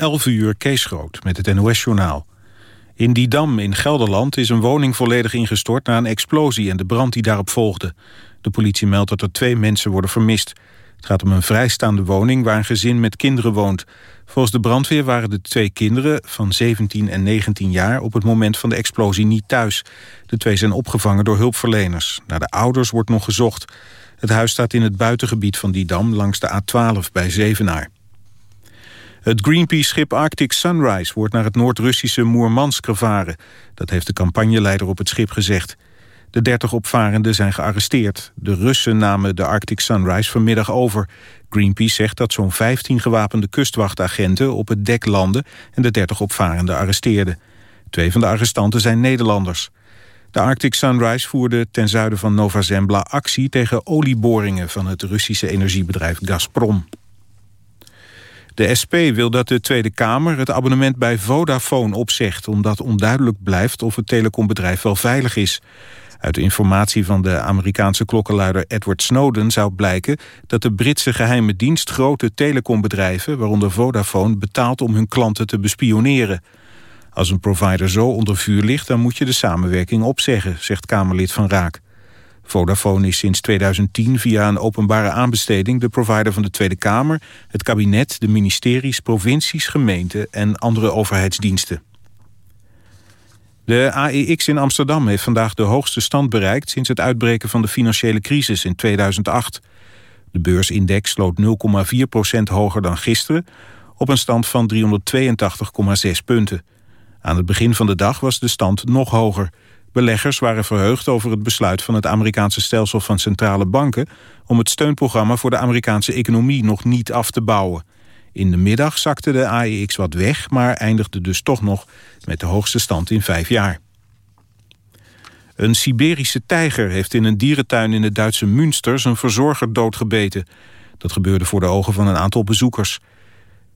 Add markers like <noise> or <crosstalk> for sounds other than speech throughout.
11 uur Kees Groot met het NOS-journaal. In Didam in Gelderland is een woning volledig ingestort na een explosie en de brand die daarop volgde. De politie meldt dat er twee mensen worden vermist. Het gaat om een vrijstaande woning waar een gezin met kinderen woont. Volgens de brandweer waren de twee kinderen van 17 en 19 jaar op het moment van de explosie niet thuis. De twee zijn opgevangen door hulpverleners. Naar de ouders wordt nog gezocht. Het huis staat in het buitengebied van Didam langs de A12 bij Zevenaar. Het Greenpeace-schip Arctic Sunrise wordt naar het Noord-Russische Moermansk gevaren. Dat heeft de campagneleider op het schip gezegd. De 30 opvarenden zijn gearresteerd. De Russen namen de Arctic Sunrise vanmiddag over. Greenpeace zegt dat zo'n 15 gewapende kustwachtagenten op het dek landen... en de 30 opvarenden arresteerden. Twee van de arrestanten zijn Nederlanders. De Arctic Sunrise voerde ten zuiden van Nova Zembla actie... tegen olieboringen van het Russische energiebedrijf Gazprom. De SP wil dat de Tweede Kamer het abonnement bij Vodafone opzegt... omdat onduidelijk blijft of het telecombedrijf wel veilig is. Uit informatie van de Amerikaanse klokkenluider Edward Snowden zou blijken... dat de Britse geheime dienst grote telecombedrijven, waaronder Vodafone... betaalt om hun klanten te bespioneren. Als een provider zo onder vuur ligt, dan moet je de samenwerking opzeggen... zegt Kamerlid Van Raak. Vodafone is sinds 2010 via een openbare aanbesteding... de provider van de Tweede Kamer, het kabinet, de ministeries, provincies, gemeenten... en andere overheidsdiensten. De AEX in Amsterdam heeft vandaag de hoogste stand bereikt... sinds het uitbreken van de financiële crisis in 2008. De beursindex sloot 0,4% hoger dan gisteren... op een stand van 382,6 punten. Aan het begin van de dag was de stand nog hoger. Beleggers waren verheugd over het besluit van het Amerikaanse stelsel van centrale banken... om het steunprogramma voor de Amerikaanse economie nog niet af te bouwen. In de middag zakte de AEX wat weg, maar eindigde dus toch nog met de hoogste stand in vijf jaar. Een Siberische tijger heeft in een dierentuin in het Duitse Münster zijn verzorger doodgebeten. Dat gebeurde voor de ogen van een aantal bezoekers.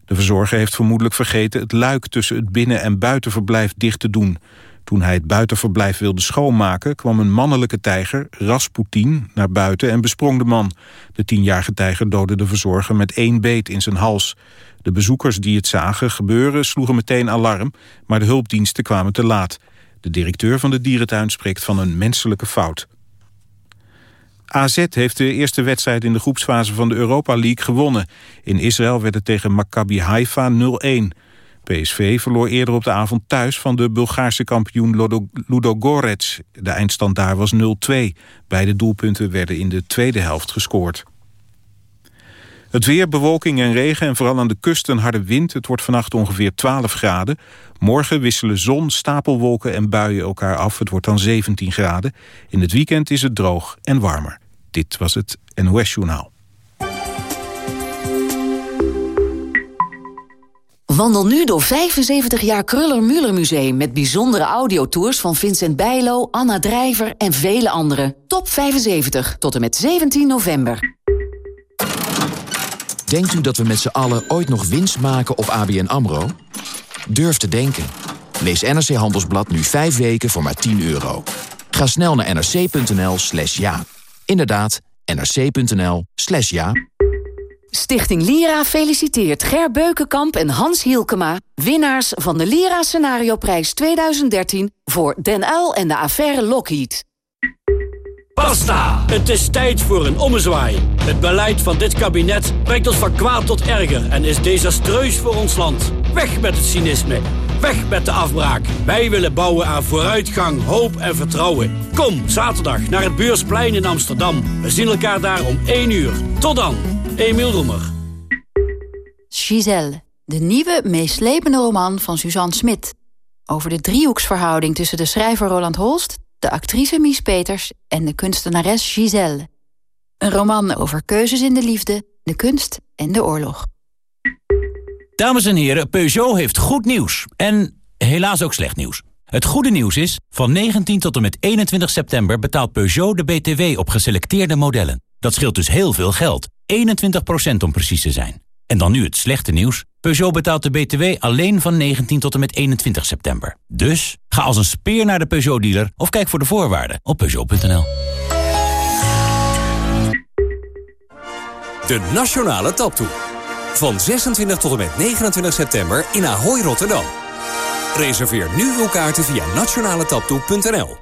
De verzorger heeft vermoedelijk vergeten het luik tussen het binnen- en buitenverblijf dicht te doen. Toen hij het buitenverblijf wilde schoonmaken... kwam een mannelijke tijger, Rasputin, naar buiten en besprong de man. De tienjarige tijger doodde de verzorger met één beet in zijn hals. De bezoekers die het zagen gebeuren sloegen meteen alarm... maar de hulpdiensten kwamen te laat. De directeur van de dierentuin spreekt van een menselijke fout. AZ heeft de eerste wedstrijd in de groepsfase van de Europa League gewonnen. In Israël werd het tegen Maccabi Haifa 0-1. PSV verloor eerder op de avond thuis van de Bulgaarse kampioen Ludo Gorets. De eindstand daar was 0-2. Beide doelpunten werden in de tweede helft gescoord. Het weer, bewolking en regen en vooral aan de kust een harde wind. Het wordt vannacht ongeveer 12 graden. Morgen wisselen zon, stapelwolken en buien elkaar af. Het wordt dan 17 graden. In het weekend is het droog en warmer. Dit was het NOS Journaal. Wandel nu door 75 jaar Kruller-Müller Museum... met bijzondere audiotours van Vincent Bijlo, Anna Drijver en vele anderen. Top 75 tot en met 17 november. Denkt u dat we met z'n allen ooit nog winst maken op ABN AMRO? Durf te denken. Lees NRC Handelsblad nu 5 weken voor maar 10 euro. Ga snel naar nrc.nl slash ja. Inderdaad, nrc.nl slash ja. Stichting Lira feliciteert Ger Beukenkamp en Hans Hielkema... winnaars van de Lira Scenario Prijs 2013 voor Den Uil en de affaire Lockheed. Basta! Het is tijd voor een ommezwaai. Het beleid van dit kabinet brengt ons van kwaad tot erger... en is desastreus voor ons land. Weg met het cynisme. Weg met de afbraak. Wij willen bouwen aan vooruitgang, hoop en vertrouwen. Kom zaterdag naar het Beursplein in Amsterdam. We zien elkaar daar om 1 uur. Tot dan. Emiel Roemer. Giselle, de nieuwe, meeslepende roman van Suzanne Smit. Over de driehoeksverhouding tussen de schrijver Roland Holst... de actrice Mies Peters en de kunstenares Giselle. Een roman over keuzes in de liefde, de kunst en de oorlog. Dames en heren, Peugeot heeft goed nieuws. En helaas ook slecht nieuws. Het goede nieuws is, van 19 tot en met 21 september betaalt Peugeot de BTW op geselecteerde modellen. Dat scheelt dus heel veel geld. 21% om precies te zijn. En dan nu het slechte nieuws. Peugeot betaalt de BTW alleen van 19 tot en met 21 september. Dus ga als een speer naar de Peugeot-dealer of kijk voor de voorwaarden op Peugeot.nl. De Nationale Taptoe. Van 26 tot en met 29 september in Ahoy Rotterdam. Reserveer nu uw kaarten via nationaletaptoe.nl.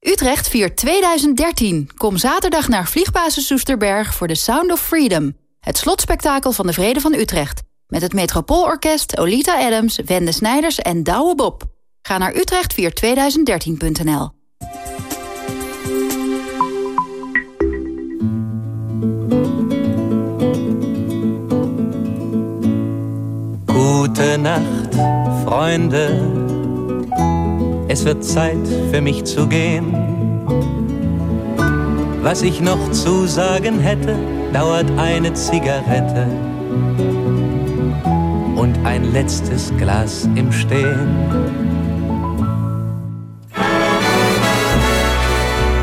Utrecht viert 2013. Kom zaterdag naar Vliegbasis Soesterberg voor The Sound of Freedom. Het slotspektakel van de Vrede van Utrecht. Met het Metropoolorkest, Olita Adams, Wende Snijders en Douwe Bob. Ga naar utrechtviert2013.nl. Gute Nacht, Freunde. Es wird Zeit für mich zu gehen. Was ich noch zu sagen hätte, dauert eine Zigarette und ein letztes Glas im Stehen.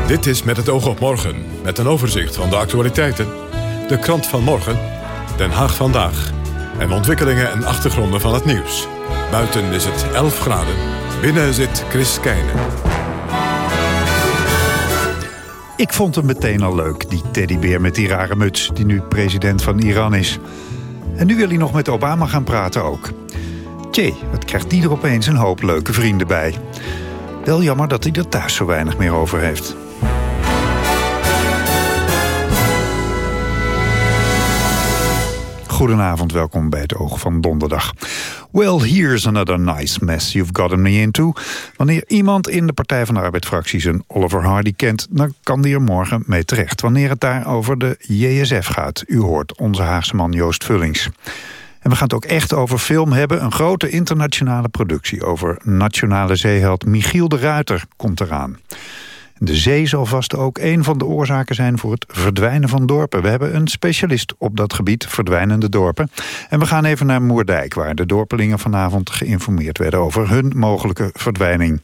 Dit is Met het oog op morgen, met een overzicht van de actualiteiten. De krant van morgen, Den Haag vandaag. En ontwikkelingen en achtergronden van het nieuws. Buiten is het 11 graden. Binnen zit Chris Keijnen. Ik vond hem meteen al leuk, die teddybeer met die rare muts... die nu president van Iran is. En nu wil hij nog met Obama gaan praten ook. Tjee, wat krijgt die er opeens een hoop leuke vrienden bij. Wel jammer dat hij er thuis zo weinig meer over heeft. Goedenavond, welkom bij het Oog van Donderdag. Well, here's another nice mess you've gotten me into. Wanneer iemand in de Partij van de Arbeid-fractie zijn Oliver Hardy kent... dan kan die er morgen mee terecht. Wanneer het daar over de JSF gaat. U hoort onze Haagse man Joost Vullings. En we gaan het ook echt over film hebben. Een grote internationale productie over nationale zeeheld Michiel de Ruiter komt eraan. De zee zal vast ook een van de oorzaken zijn voor het verdwijnen van dorpen. We hebben een specialist op dat gebied, verdwijnende dorpen. En we gaan even naar Moerdijk, waar de dorpelingen vanavond geïnformeerd werden over hun mogelijke verdwijning.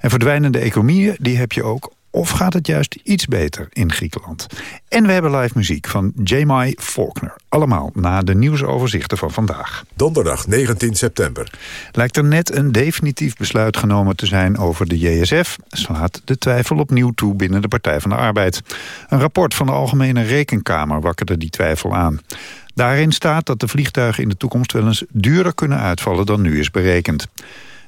En verdwijnende economieën, die heb je ook of gaat het juist iets beter in Griekenland? En we hebben live muziek van Jamie Faulkner. Allemaal na de nieuwsoverzichten van vandaag. Donderdag 19 september. Lijkt er net een definitief besluit genomen te zijn over de JSF... slaat de twijfel opnieuw toe binnen de Partij van de Arbeid. Een rapport van de Algemene Rekenkamer wakkerde die twijfel aan. Daarin staat dat de vliegtuigen in de toekomst wel eens duurder kunnen uitvallen dan nu is berekend.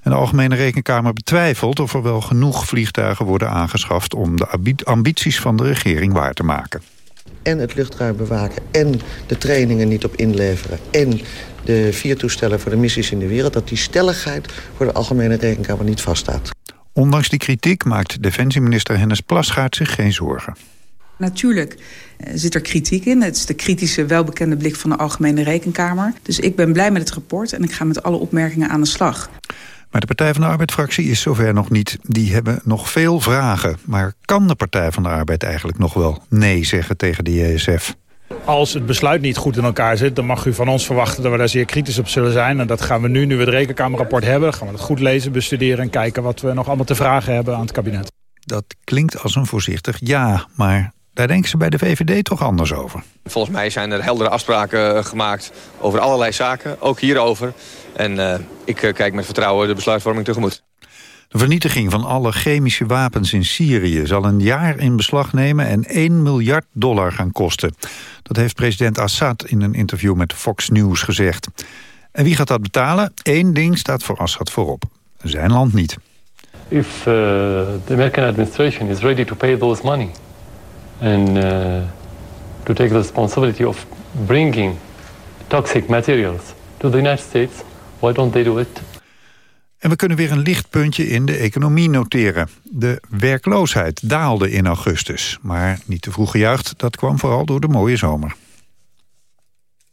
En de Algemene Rekenkamer betwijfelt of er wel genoeg vliegtuigen worden aangeschaft... om de ambities van de regering waar te maken. En het luchtruim bewaken en de trainingen niet op inleveren... en de vier toestellen voor de missies in de wereld... dat die stelligheid voor de Algemene Rekenkamer niet vaststaat. Ondanks die kritiek maakt defensieminister Hennis Plasgaard zich geen zorgen. Natuurlijk eh, zit er kritiek in. Het is de kritische, welbekende blik van de Algemene Rekenkamer. Dus ik ben blij met het rapport en ik ga met alle opmerkingen aan de slag. Maar de Partij van de Arbeid-fractie is zover nog niet. Die hebben nog veel vragen. Maar kan de Partij van de Arbeid eigenlijk nog wel nee zeggen tegen de JSF? Als het besluit niet goed in elkaar zit, dan mag u van ons verwachten dat we daar zeer kritisch op zullen zijn. En dat gaan we nu, nu we het rekenkamerrapport hebben, gaan we het goed lezen, bestuderen en kijken wat we nog allemaal te vragen hebben aan het kabinet. Dat klinkt als een voorzichtig ja, maar daar denken ze bij de VVD toch anders over. Volgens mij zijn er heldere afspraken eh, gemaakt over allerlei zaken, ook hierover. En uh, ik uh, kijk met vertrouwen de besluitvorming tegemoet. De vernietiging van alle chemische wapens in Syrië zal een jaar in beslag nemen en 1 miljard dollar gaan kosten. Dat heeft president Assad in een interview met Fox News gezegd. En wie gaat dat betalen? Eén ding staat voor Assad voorop. Zijn land niet. If uh, the American administration is ready to pay those money and uh, to take the responsibility of bringing toxic materials to the United States, why don't they do it? En we kunnen weer een lichtpuntje in de economie noteren. De werkloosheid daalde in augustus. Maar niet te vroeg gejuicht, dat kwam vooral door de mooie zomer.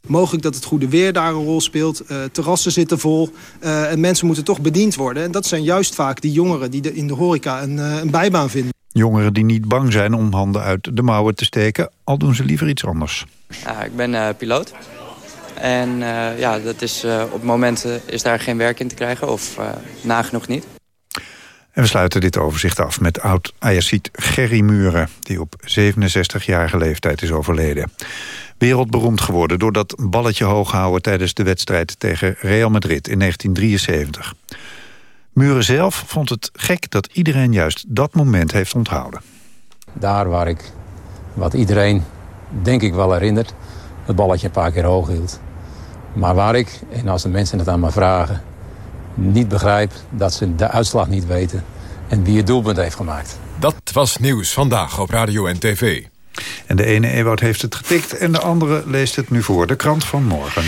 Mogelijk dat het goede weer daar een rol speelt. Uh, terrassen zitten vol uh, en mensen moeten toch bediend worden. En dat zijn juist vaak die jongeren die de, in de horeca een, uh, een bijbaan vinden. Jongeren die niet bang zijn om handen uit de mouwen te steken... al doen ze liever iets anders. Ja, ik ben piloot. En uh, ja, dat is, uh, op momenten is daar geen werk in te krijgen of nagenoeg niet. En we sluiten dit overzicht af met oud-Ayacid Gerry Muren... die op 67-jarige leeftijd is overleden. Wereldberoemd geworden door dat balletje hoog houden... tijdens de wedstrijd tegen Real Madrid in 1973. Muren zelf vond het gek dat iedereen juist dat moment heeft onthouden. Daar waar ik, wat iedereen denk ik wel herinnert het balletje een paar keer hoog hield. Maar waar ik, en als de mensen het aan me vragen... niet begrijp dat ze de uitslag niet weten... en wie het doelpunt heeft gemaakt. Dat was Nieuws Vandaag op Radio en TV. En de ene Ewout heeft het getikt en de andere leest het nu voor. De krant van morgen.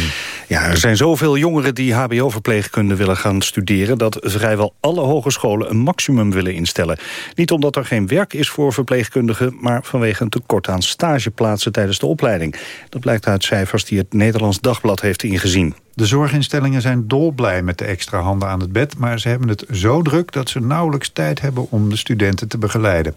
Ja, er zijn zoveel jongeren die hbo-verpleegkunde willen gaan studeren... dat vrijwel alle hogescholen een maximum willen instellen. Niet omdat er geen werk is voor verpleegkundigen... maar vanwege een tekort aan stageplaatsen tijdens de opleiding. Dat blijkt uit cijfers die het Nederlands Dagblad heeft ingezien. De zorginstellingen zijn dolblij met de extra handen aan het bed... maar ze hebben het zo druk dat ze nauwelijks tijd hebben om de studenten te begeleiden.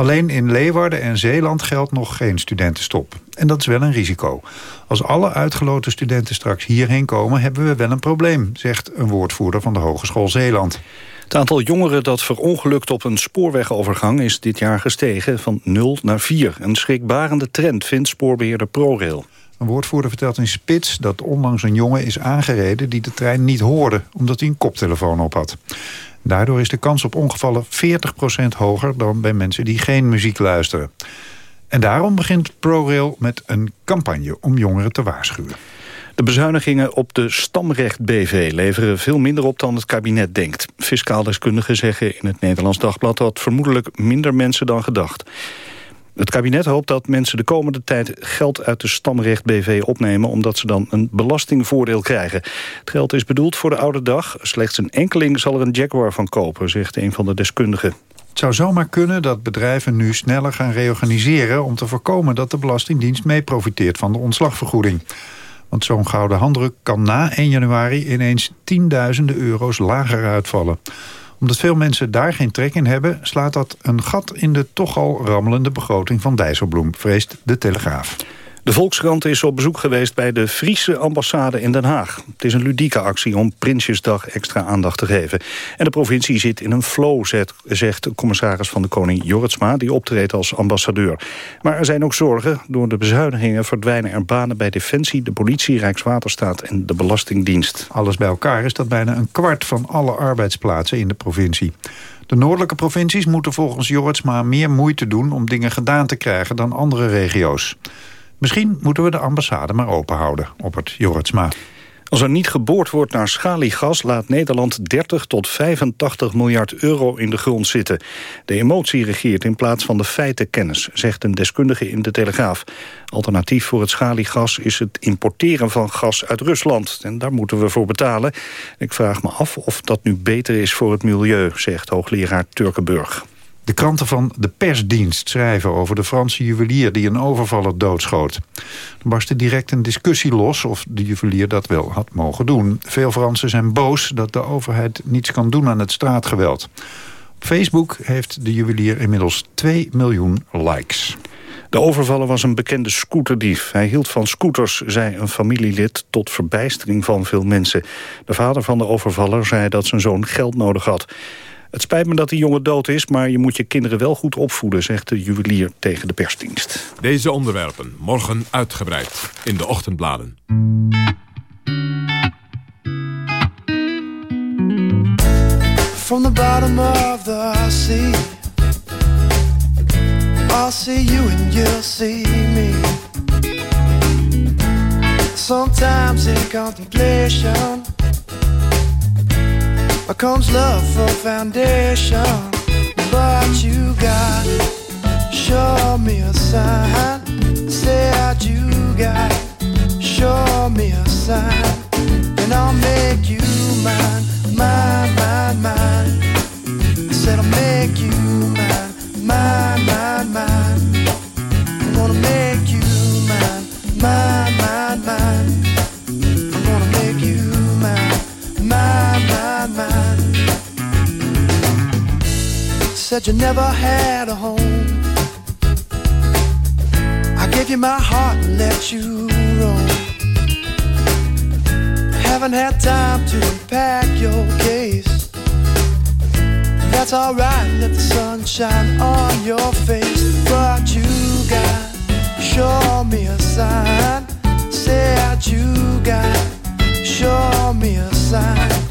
Alleen in Leeuwarden en Zeeland geldt nog geen studentenstop. En dat is wel een risico. Als alle uitgeloten studenten straks hierheen komen... hebben we wel een probleem, zegt een woordvoerder van de Hogeschool Zeeland. Het aantal jongeren dat verongelukt op een spoorwegovergang is dit jaar gestegen van 0 naar 4. Een schrikbarende trend vindt spoorbeheerder ProRail. Een woordvoerder vertelt in Spits dat onlangs een jongen is aangereden... die de trein niet hoorde, omdat hij een koptelefoon op had. Daardoor is de kans op ongevallen 40% hoger dan bij mensen die geen muziek luisteren. En daarom begint ProRail met een campagne om jongeren te waarschuwen. De bezuinigingen op de stamrecht BV leveren veel minder op dan het kabinet denkt. Fiscaal deskundigen zeggen in het Nederlands Dagblad dat vermoedelijk minder mensen dan gedacht. Het kabinet hoopt dat mensen de komende tijd geld uit de stamrecht BV opnemen... omdat ze dan een belastingvoordeel krijgen. Het geld is bedoeld voor de oude dag. Slechts een enkeling zal er een Jaguar van kopen, zegt een van de deskundigen. Het zou zomaar kunnen dat bedrijven nu sneller gaan reorganiseren... om te voorkomen dat de Belastingdienst mee profiteert van de ontslagvergoeding. Want zo'n gouden handdruk kan na 1 januari ineens tienduizenden euro's lager uitvallen omdat veel mensen daar geen trek in hebben... slaat dat een gat in de toch al rammelende begroting van Dijsselbloem... vreest de Telegraaf. De Volkskrant is op bezoek geweest bij de Friese ambassade in Den Haag. Het is een ludieke actie om Prinsjesdag extra aandacht te geven. En de provincie zit in een flow, zegt commissaris van de Koning Jorritsma... die optreedt als ambassadeur. Maar er zijn ook zorgen. Door de bezuinigingen verdwijnen er banen bij Defensie... de politie, Rijkswaterstaat en de Belastingdienst. Alles bij elkaar is dat bijna een kwart van alle arbeidsplaatsen in de provincie. De noordelijke provincies moeten volgens Jorritsma meer moeite doen... om dingen gedaan te krijgen dan andere regio's. Misschien moeten we de ambassade maar open houden op het Jorritsma. Als er niet geboord wordt naar schaliegas... laat Nederland 30 tot 85 miljard euro in de grond zitten. De emotie regeert in plaats van de feitenkennis... zegt een deskundige in de Telegraaf. Alternatief voor het schaliegas is het importeren van gas uit Rusland. En daar moeten we voor betalen. Ik vraag me af of dat nu beter is voor het milieu... zegt hoogleraar Turkenburg. De kranten van de persdienst schrijven over de Franse juwelier... die een overvaller doodschoot. Er barstte direct een discussie los of de juwelier dat wel had mogen doen. Veel Fransen zijn boos dat de overheid niets kan doen aan het straatgeweld. Op Facebook heeft de juwelier inmiddels 2 miljoen likes. De overvaller was een bekende scooterdief. Hij hield van scooters, zei een familielid, tot verbijstering van veel mensen. De vader van de overvaller zei dat zijn zoon geld nodig had. Het spijt me dat die jongen dood is, maar je moet je kinderen wel goed opvoeden... zegt de juwelier tegen de persdienst. Deze onderwerpen morgen uitgebreid in de ochtendbladen. From the bottom of the sea I'll see you and you'll see me Sometimes in contemplation comes love for foundation. But you got show me a sign. Say that you got show me a sign, and I'll make you mine, mine, mine, mine. Said I'll make you mine, mine, mine, mine. I'm gonna make you mine, mine, mine, mine. Said you never had a home. I gave you my heart and let you roam. Haven't had time to unpack your case. That's alright, let the sun shine on your face. But you got, show me a sign. Say that you got, show me a sign.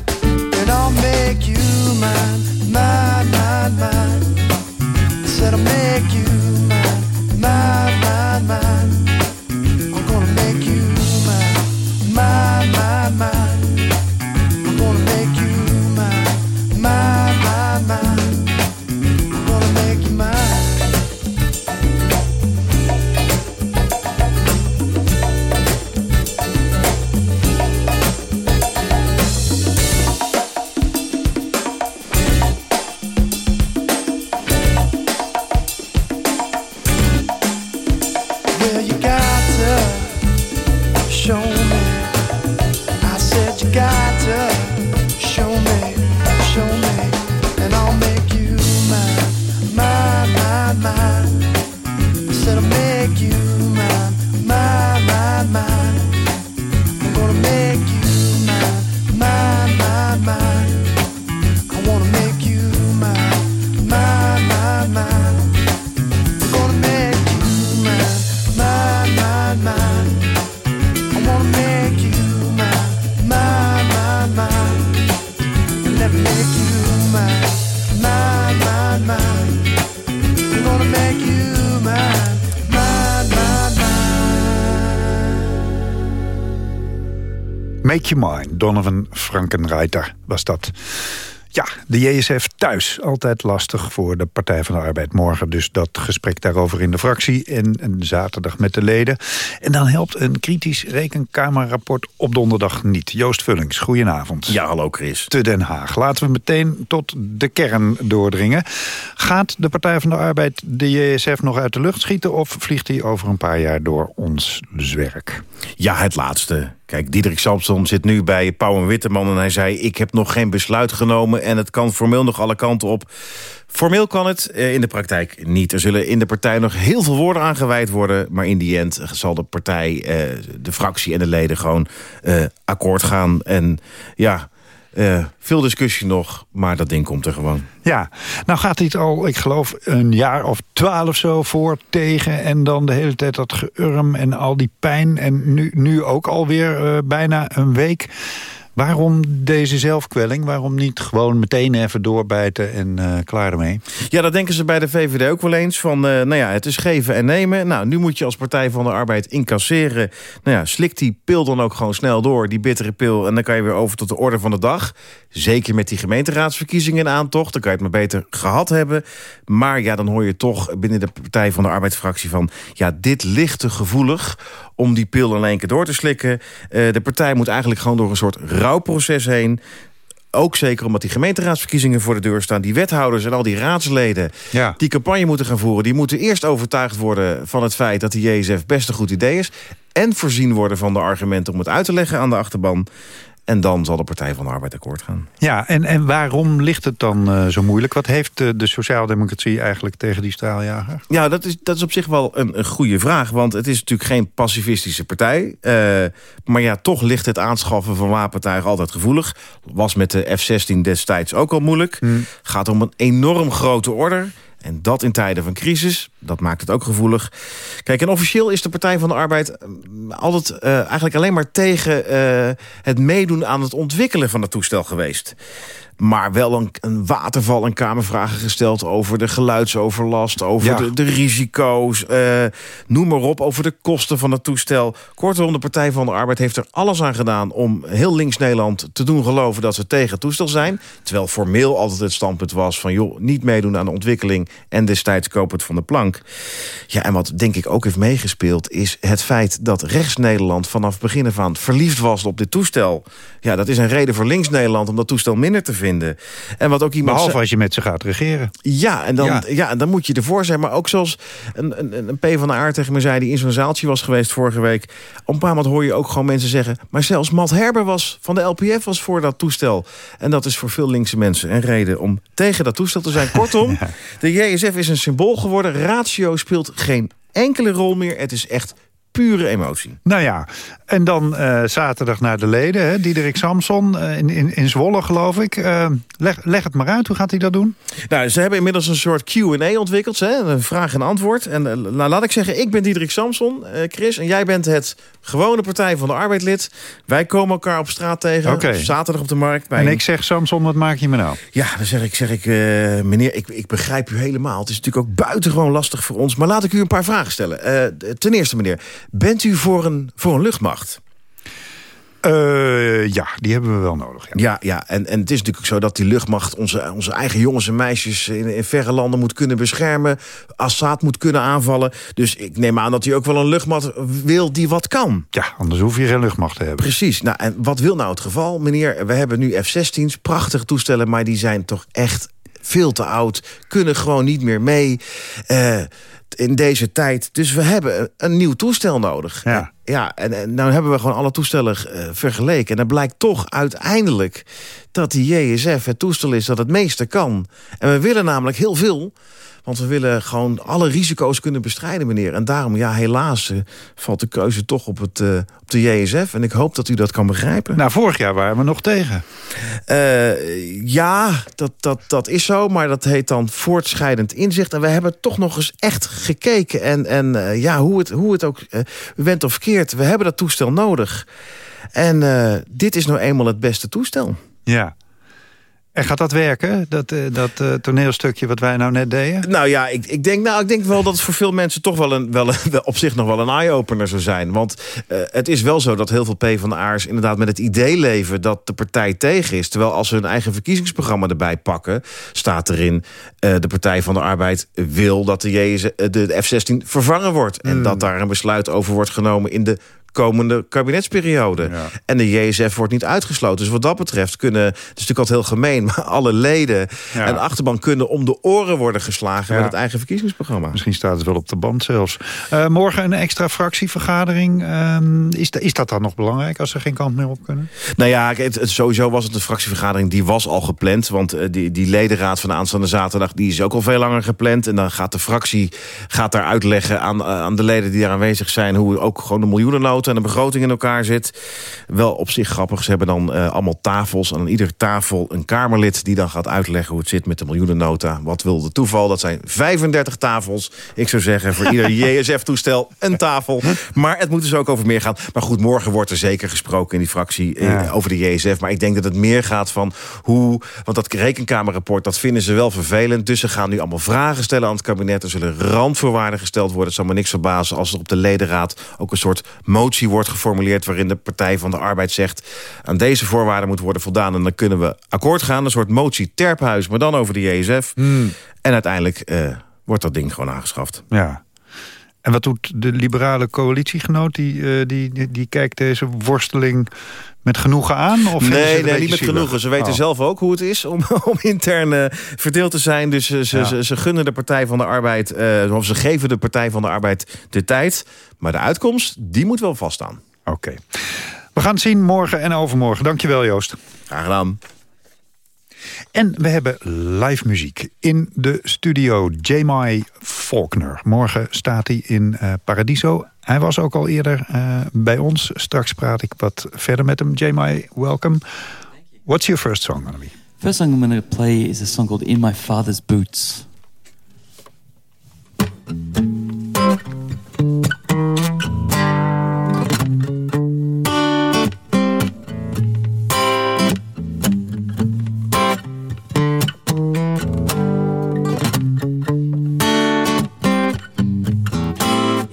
I'll make you mine, mine, mine, mine. I said I'll make you mine, mine, mine, mine. I'm gonna make you mine, mine, mine, mine. Donovan Frankenreiter was dat. Ja, de JSF thuis. Altijd lastig voor de Partij van de Arbeid. Morgen dus dat gesprek daarover in de fractie. En, en zaterdag met de leden. En dan helpt een kritisch rekenkamerrapport op donderdag niet. Joost Vullings, goedenavond. Ja, hallo Chris. Te Den Haag. Laten we meteen tot de kern doordringen. Gaat de Partij van de Arbeid de JSF nog uit de lucht schieten... of vliegt hij over een paar jaar door ons zwerk? Ja, het laatste. Kijk, Diederik Samson zit nu bij Pauw en Witteman en hij zei... ik heb nog geen besluit genomen en het kan formeel nog alle kanten op. Formeel kan het, eh, in de praktijk niet. Er zullen in de partij nog heel veel woorden aangeweid worden... maar in die end zal de partij, eh, de fractie en de leden gewoon eh, akkoord gaan. En ja, veel discussie nog, maar dat ding komt er gewoon. Ja, nou gaat dit al, ik geloof, een jaar of twaalf zo voor, tegen... en dan de hele tijd dat geurm en al die pijn... en nu, nu ook alweer bijna een week... Waarom deze zelfkwelling? Waarom niet gewoon meteen even doorbijten en uh, klaar ermee? Ja, dat denken ze bij de VVD ook wel eens. Van, uh, nou ja, het is geven en nemen. Nou, nu moet je als Partij van de Arbeid incasseren. Nou ja, slik die pil dan ook gewoon snel door, die bittere pil. En dan kan je weer over tot de orde van de dag. Zeker met die gemeenteraadsverkiezingen in aantocht. Dan kan je het maar beter gehad hebben. Maar ja, dan hoor je toch binnen de Partij van de Arbeidsfractie van... ja, dit ligt te gevoelig om die pil in één keer door te slikken. Uh, de partij moet eigenlijk gewoon door een soort rouwproces heen. Ook zeker omdat die gemeenteraadsverkiezingen voor de deur staan. Die wethouders en al die raadsleden ja. die campagne moeten gaan voeren... die moeten eerst overtuigd worden van het feit dat de JSF best een goed idee is... en voorzien worden van de argumenten om het uit te leggen aan de achterban. En dan zal de Partij van de Arbeid akkoord gaan. Ja, en, en waarom ligt het dan uh, zo moeilijk? Wat heeft uh, de sociaaldemocratie eigenlijk tegen die straaljager? Ja, dat is, dat is op zich wel een, een goede vraag. Want het is natuurlijk geen pacifistische partij. Uh, maar ja, toch ligt het aanschaffen van wapentuigen altijd gevoelig. Was met de F-16 destijds ook al moeilijk. Hmm. Gaat om een enorm grote order. En dat in tijden van crisis, dat maakt het ook gevoelig. Kijk, en officieel is de Partij van de Arbeid altijd uh, eigenlijk alleen maar tegen uh, het meedoen aan het ontwikkelen van het toestel geweest. Maar wel een, een waterval en kamervragen gesteld over de geluidsoverlast, over ja. de, de, risico's, uh, noem maar op, over de kosten van het toestel. Kortom, de Partij van de Arbeid heeft er alles aan gedaan om heel links Nederland te doen geloven dat ze tegen het toestel zijn. Terwijl formeel altijd het standpunt was van joh, niet meedoen aan de ontwikkeling en destijds koop het van de plank. Ja, en wat denk ik ook heeft meegespeeld is het feit dat rechts Nederland vanaf begin af aan verliefd was op dit toestel. Ja, dat is een reden voor links Nederland om dat toestel minder te vinden. En wat ook iemand Behalve als je met ze gaat regeren. Ja, en dan, ja. dan moet je ervoor zijn. Maar ook zoals een, een, een P van de Aard tegen me zei... die in zo'n zaaltje was geweest vorige week. Op een paar moment hoor je ook gewoon mensen zeggen... maar zelfs Matt Herber was van de LPF was voor dat toestel. En dat is voor veel linkse mensen een reden om tegen dat toestel te zijn. <laughs> Kortom, ja. de JSF is een symbool geworden. Ratio speelt geen enkele rol meer. Het is echt pure emotie. Nou ja, en dan uh, zaterdag naar de leden. Hè? Diederik Samson uh, in, in, in Zwolle, geloof ik. Uh, leg, leg het maar uit, hoe gaat hij dat doen? Nou, ze hebben inmiddels een soort Q&A ontwikkeld. Hè? Een vraag en antwoord. En nou, laat ik zeggen, ik ben Diederik Samson, Chris. En jij bent het gewone Partij van de Arbeid lid. Wij komen elkaar op straat tegen. Okay. Zaterdag op de markt. Bij... En ik zeg, Samson, wat maak je me nou? Ja, dan zeg ik, zeg ik meneer, ik, ik begrijp u helemaal. Het is natuurlijk ook buitengewoon lastig voor ons. Maar laat ik u een paar vragen stellen. ten eerste, meneer... Bent u voor een, voor een luchtmacht? Uh, Eh, ja, die hebben we wel nodig. Ja, ja, ja. En, en het is natuurlijk zo dat die luchtmacht... onze, onze eigen jongens en meisjes in, in verre landen moet kunnen beschermen. Assad moet kunnen aanvallen. Dus ik neem aan dat hij ook wel een luchtmacht wil die wat kan. Ja, anders hoef je geen luchtmacht te hebben. Precies. Nou, en wat wil nou het geval? Meneer, we hebben nu F-16's, prachtige toestellen... maar die zijn toch echt veel te oud, kunnen gewoon niet meer mee uh, in deze tijd. Dus we hebben een nieuw toestel nodig. Ja. Ja, en, en nou hebben we gewoon alle toestellen uh, vergeleken. En dan blijkt toch uiteindelijk dat die JSF het toestel is dat het meeste kan. En we willen namelijk heel veel... Want we willen gewoon alle risico's kunnen bestrijden, meneer. En daarom, ja, helaas uh, valt de keuze toch op, het, uh, op de JSF. En ik hoop dat u dat kan begrijpen. Nou, vorig jaar waren we nog tegen. Uh, ja, dat, dat, dat is zo. Maar dat heet dan voortschrijdend inzicht. En we hebben toch nog eens echt gekeken. En, en ja, hoe het, hoe het ook went of keert. We hebben dat toestel nodig. En dit is nou eenmaal het beste toestel. Ja. En gaat dat werken, dat, uh, dat uh, toneelstukje wat wij nou net deden? Nou ja, ik, ik, denk, nou, ik denk wel dat het voor veel mensen toch wel, een, wel, een, op zich nog wel een eye-opener zou zijn. Want uh, het is wel zo dat heel veel PvdA'ers inderdaad met het idee leven dat de partij tegen is. Terwijl als ze hun eigen verkiezingsprogramma erbij pakken, staat erin de Partij van de Arbeid wil dat de, de F-16 vervangen wordt. En Hmm. dat daar een besluit over wordt genomen in de komende kabinetsperiode. Ja. En de JSF wordt niet uitgesloten. Dus wat dat betreft kunnen, het is natuurlijk altijd heel gemeen... <laughs> maar alle leden Ja. en achterban kunnen om de oren worden geslagen... Ja. met het eigen verkiezingsprogramma. Misschien staat het wel op de band zelfs. Uh, morgen een extra fractievergadering. Um, is, is dat dan nog belangrijk als ze geen kant meer op kunnen? Nou ja, het, het, sowieso was het een fractievergadering. Die was al gepland. Want uh, die, die ledenraad van de aanstaande zaterdag... die is ook al veel langer gepland. En dan gaat de fractie gaat daar uitleggen aan, uh, aan de leden die daar aanwezig zijn... hoe ook gewoon de en de begroting in elkaar zit. Wel op zich grappig. Ze hebben dan uh, allemaal tafels. En aan iedere tafel een Kamerlid die dan gaat uitleggen... hoe het zit met de miljoenennota. Wat wil de toeval? Dat zijn 35 tafels. Ik zou zeggen voor ieder <laughs> JSF-toestel een tafel. Maar het moet dus ook over meer gaan. Maar goed, morgen wordt er zeker gesproken in die fractie... Ja. Eh, over de JSF. Maar ik denk dat het meer gaat van hoe... Want dat rekenkamerrapport, dat vinden ze wel vervelend. Dus ze gaan nu allemaal vragen stellen aan het kabinet. Er zullen randvoorwaarden gesteld worden. Het zal me niks verbazen als er op de ledenraad... ook een soort motie wordt geformuleerd... waarin de Partij van de Arbeid zegt... aan deze voorwaarden moet worden voldaan... en dan kunnen we akkoord gaan. Een soort motie terphuis, maar dan over de JSF. Hmm. En uiteindelijk uh, wordt dat ding gewoon aangeschaft. Ja. En wat doet de liberale coalitiegenoot? Die, uh, die, die, die, kijkt deze worsteling met genoegen aan? Of nee, nee niet met genoegen. Ze weten oh. zelf ook hoe het is om, <laughs> om intern uh, verdeeld te zijn. Dus uh, ze, ja. ze, ze, gunnen de Partij van de Arbeid... of ze geven de Partij van de Arbeid de tijd. Maar de uitkomst, die moet wel vaststaan. Oké. Okay. We gaan het zien morgen en overmorgen. Dankjewel, Joost. Graag gedaan. En we hebben live muziek in de studio. Jamai Faulkner. Morgen staat hij in uh, Paradiso. Hij was ook al eerder uh, bij ons. Straks praat ik wat verder met hem. Jamai, welcome. What's your first song gonna be? First song I'm going to play is a song called In My Father's Boots.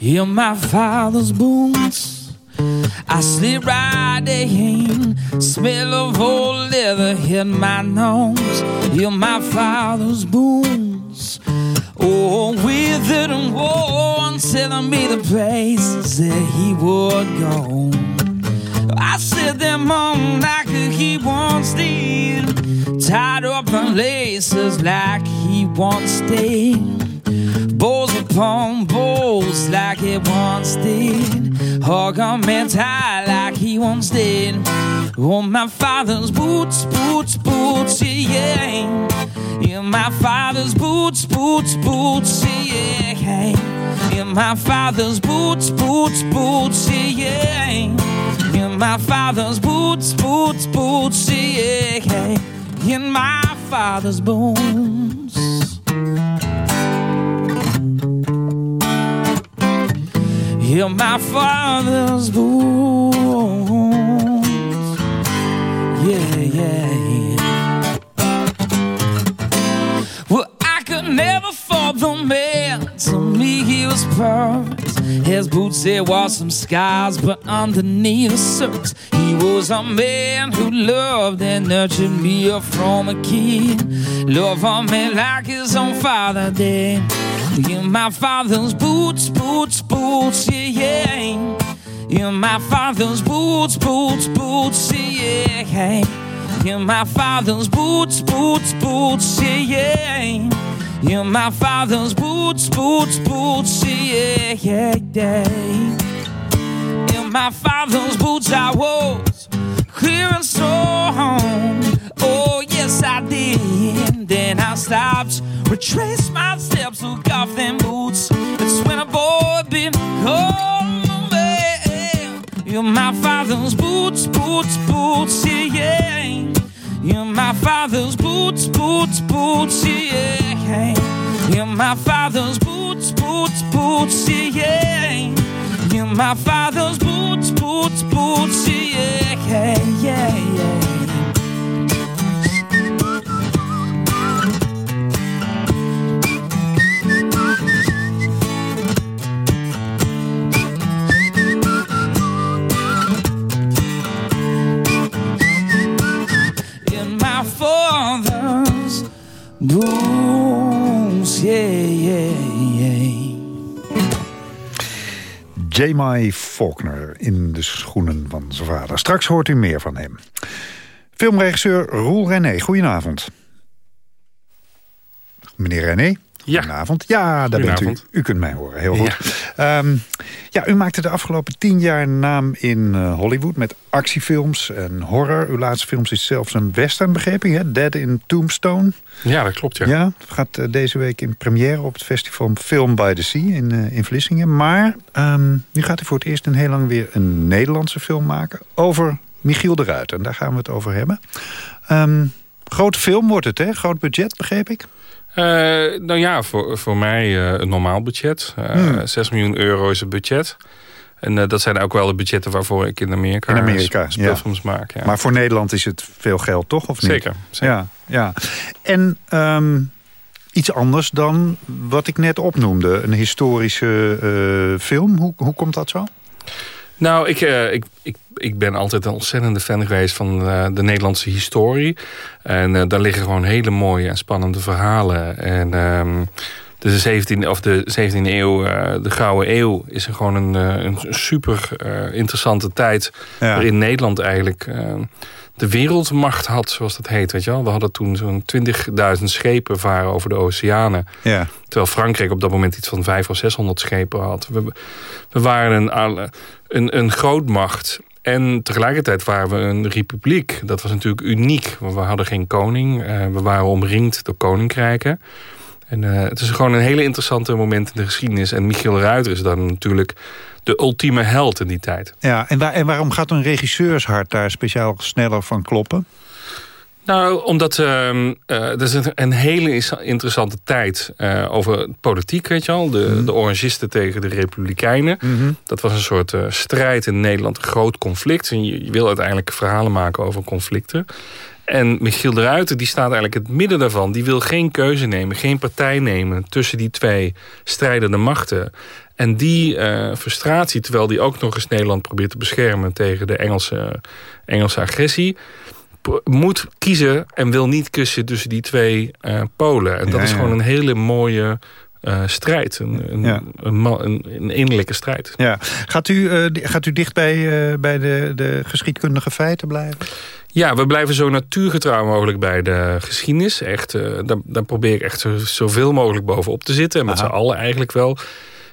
In my father's boots, I slip right in. Smell of old leather hit my nose. In my father's boots, oh, withered and worn, telling me the places that he would go. I set them on like he once did, tied up in laces like he once did. Balls upon balls like he once did. Hug on me tight like he once did. On my father's boots, boots, boots, yeah. In my father's boots, boots, boots, yeah. In my father's boots, boots, boots, yeah. In my father's boots, boots, boots, yeah. In my father's boots. In my father's boots. Yeah, yeah, yeah. Well, I could never fall the man. To me, he was perfect. His boots, there was some scars, but underneath the surface, he was a man who loved and nurtured me from a kid. Love for me like his own father did. In my father's boots, boots, boots, yeah, yeah. In my father's boots, boots, boots, yeah, yeah. In my father's boots, boots, boots, yeah, yeah. In my father's boots, boots, boots, yeah, yeah, yeah. In my father's boots I was clear and strong. Oh, yes, I did. Then I stopped, retraced my steps, took off them boots. That's when a boy been calling me. In my father's boots, boots, boots, yeah, yeah. In my father's boots, boots, boots, yeah. In my father's boots, boots, boots, yeah. In my father's boots, boots, boots, yeah, yeah, yeah. J.M.I. Faulkner in de schoenen van zijn vader. Straks hoort u meer van hem. Filmregisseur Roel René, goedenavond. Meneer René, goedenavond. Ja, daar bent u. U kunt mij horen, heel goed. Ja, ja u maakte de afgelopen tien jaar naam in eh, Hollywood... met actiefilms en horror. Uw laatste films is zelfs een western, begreep ik, hè? Dead in Tombstone. Ja, dat klopt, ja. Ja, gaat eh, deze week in première op het festival Film by the Sea in, eh, in Vlissingen. Maar ehm, nu gaat u voor het eerst in heel lang weer een Nederlandse film maken... over Michiel de Ruiter. En daar gaan we het over hebben. Ehm, grote film wordt het, hè? Groot budget, begreep ik? Eh, nou ja, voor, voor mij eh, een normaal budget. Eh Hmm. 6 miljoen euro is het budget. En eh, dat zijn ook wel de budgetten waarvoor ik in Amerika, In Amerika, sp- speelfilms maak. Ja. Maar voor Nederland is het veel geld, toch? Of niet? Zeker, zeker. Ja, ja. En ehm, iets anders dan wat ik net opnoemde. Een historische eh, film. Hoe, hoe komt dat zo? Nou, ik, eh, ik, ik, ik ben altijd een ontzettende fan geweest van eh, de Nederlandse historie. En eh, daar liggen gewoon hele mooie en spannende verhalen. En ehm, de 17e, of de 17e eeuw, de Gouden Eeuw, is er gewoon een, een super interessante tijd. Ja. Waarin Nederland eigenlijk de wereldmacht had, zoals dat heet. Weet je wel? We hadden toen zo'n 20.000 schepen varen over de oceanen. Ja. Terwijl Frankrijk op dat moment iets van 500 of 600 schepen had. We, we waren een, een, een grootmacht. En tegelijkertijd waren we een republiek. Dat was natuurlijk uniek. Want we hadden geen koning. Eh, we waren omringd door koninkrijken. En eh, het is gewoon een hele interessante moment in de geschiedenis. En Michiel Ruiter is dan natuurlijk de ultieme held in die tijd. Ja, en, waar, en waarom gaat een regisseurshart daar speciaal sneller van kloppen? Nou, omdat eh, er is een, een hele interessante tijd eh, over politiek, weet je wel. De, de orangisten tegen de republikeinen. Dat was een soort eh, strijd in Nederland, een groot conflict. En je, je wil uiteindelijk verhalen maken over conflicten. En Michiel de Ruiter, die staat eigenlijk in het midden daarvan. Die wil geen keuze nemen, geen partij nemen... tussen die twee strijdende machten. En die eh, frustratie, terwijl die ook nog eens Nederland probeert te beschermen... tegen de Engelse, Engelse agressie moet kiezen en wil niet kussen tussen die twee eh, polen. En dat Ja, is gewoon een hele mooie eh, strijd. Een, een, Ja. een, ma- een, een innerlijke strijd. Ja. Gaat, u, eh, gaat u dicht bij, bij de, de geschiedkundige feiten blijven? Ja, we blijven zo natuurgetrouw mogelijk bij de geschiedenis. Echt, daar, daar probeer ik echt zo, zoveel mogelijk bovenop te zitten. En met z'n allen eigenlijk wel.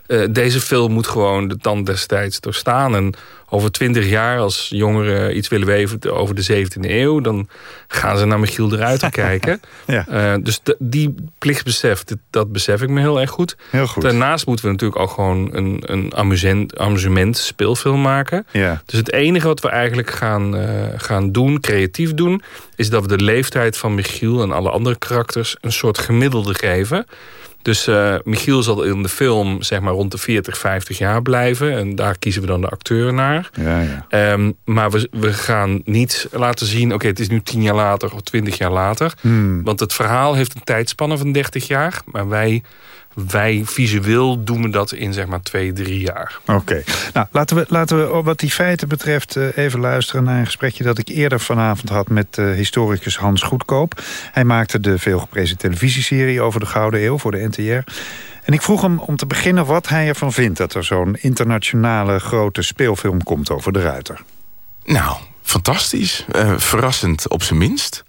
Eh, deze film moet gewoon de tand destijds doorstaan. En over twintig jaar, als jongeren iets willen weten over de 17e eeuw... dan gaan ze naar Michiel de Ruiter <laughs> kijken. Ja. Eh, dus de- die plichtsbesef, dit- dat besef ik me heel erg goed. Heel goed. Daarnaast moeten we natuurlijk ook gewoon een, een amusement, amusement speelfilm maken. Ja. Dus het enige wat we eigenlijk gaan, eh, gaan doen, creatief doen... is dat we de leeftijd van Michiel en alle andere karakters... een soort gemiddelde geven. Dus eh, Michiel zal in de film zeg maar rond de 40, 50 jaar blijven. En daar kiezen we dan de acteur naar. Ja, ja. Ehm, maar we, we gaan niet laten zien... oké, het is nu 10 jaar later of 20 jaar later. Hmm. Want het verhaal heeft een tijdspanne van 30 jaar. Maar wij wij visueel doen we dat in zeg maar twee, drie jaar. Oké. Nou, laten we, laten we wat die feiten betreft eh, even luisteren naar een gesprekje dat ik eerder vanavond had met uh, historicus Hans Goedkoop. Hij maakte de veelgeprezen televisieserie over de Gouden Eeuw voor de NTR. En ik vroeg hem om te beginnen wat hij ervan vindt... dat er zo'n internationale grote speelfilm komt over de ruiter. Nou, fantastisch. Uh, verrassend op zijn minst.